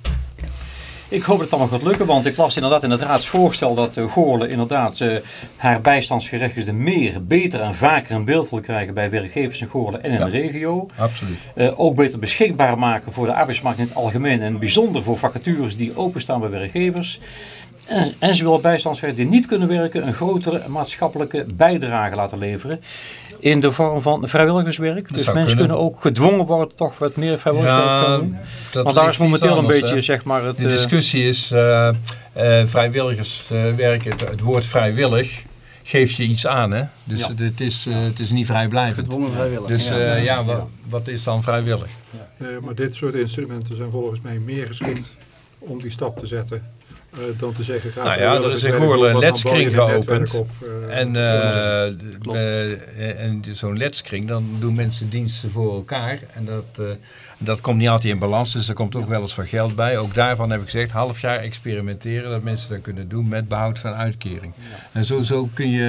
Ik hoop dat het allemaal gaat lukken, want ik las inderdaad in het raadsvoorstel dat uh, Goorlen inderdaad uh, haar bijstandsgerechtigden meer, beter en vaker een beeld wil krijgen bij werkgevers in Goorlen en in Ja. de regio. Absoluut. Uh, ook beter beschikbaar maken voor de arbeidsmarkt in het algemeen en bijzonder voor vacatures die openstaan bij werkgevers. En, en ze willen bijstandsgerechtigden die niet kunnen werken een grotere maatschappelijke bijdrage laten leveren in de vorm van vrijwilligerswerk. Dat dus mensen kunnen. kunnen ook gedwongen worden toch wat meer vrijwilligerswerk te doen. dat Want daar is momenteel een beetje hè. zeg maar het... De eh, discussie is, eh eh, vrijwilligerswerk, het, het woord vrijwillig geeft je iets aan. Hè? Dus Ja. het, is, het is niet vrijblijvend. Gedwongen vrijwillig. Dus ja. eh, ja, wat, wat is dan vrijwillig? Eh, maar dit soort instrumenten zijn volgens mij meer geschikt om die stap te zetten. Eh, dan te zeggen, Nou ja, er is in werk Goorlen een een netwerk geopend. op, eh, En, eh, en zo'n letskring, dan doen mensen diensten voor elkaar. En dat, eh, dat komt niet altijd in balans, dus er komt ook wel eens van geld bij. Ook daarvan heb ik gezegd, half jaar experimenteren, dat mensen dat kunnen doen met behoud van uitkering. En zo, zo kun je...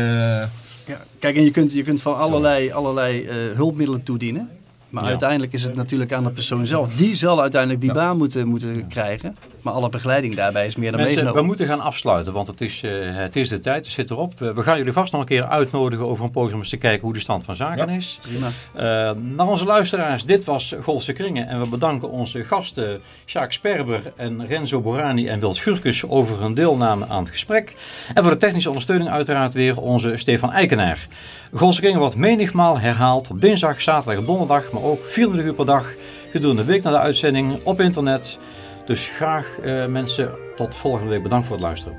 Ja. Kijk, en je kunt, je kunt van allerlei, allerlei eh, hulpmiddelen toedienen. Maar Ja. uiteindelijk is het natuurlijk aan de persoon zelf. Die zal uiteindelijk die Ja. baan moeten, moeten krijgen. Maar alle begeleiding daarbij is meer dan Mensen, we moeten gaan afsluiten, want het is, eh, het is de tijd, het zit erop. We gaan jullie vast nog een keer uitnodigen over een poos om eens te kijken hoe de stand van zaken Ja. is. Prima. Eh, naar onze luisteraars, dit was Golse Kringen en we bedanken onze gasten Sjaak Sperber en Renzo Borani en Wilt Gurkus over hun deelname aan het gesprek. En voor de technische ondersteuning uiteraard weer onze Stefan Eikenaar. Golse Kringen wordt menigmaal herhaald op dinsdag, zaterdag en donderdag, maar ook 24 uur per dag gedurende de week na de uitzending op internet. Dus graag eh, mensen, tot volgende week. Bedankt voor het luisteren.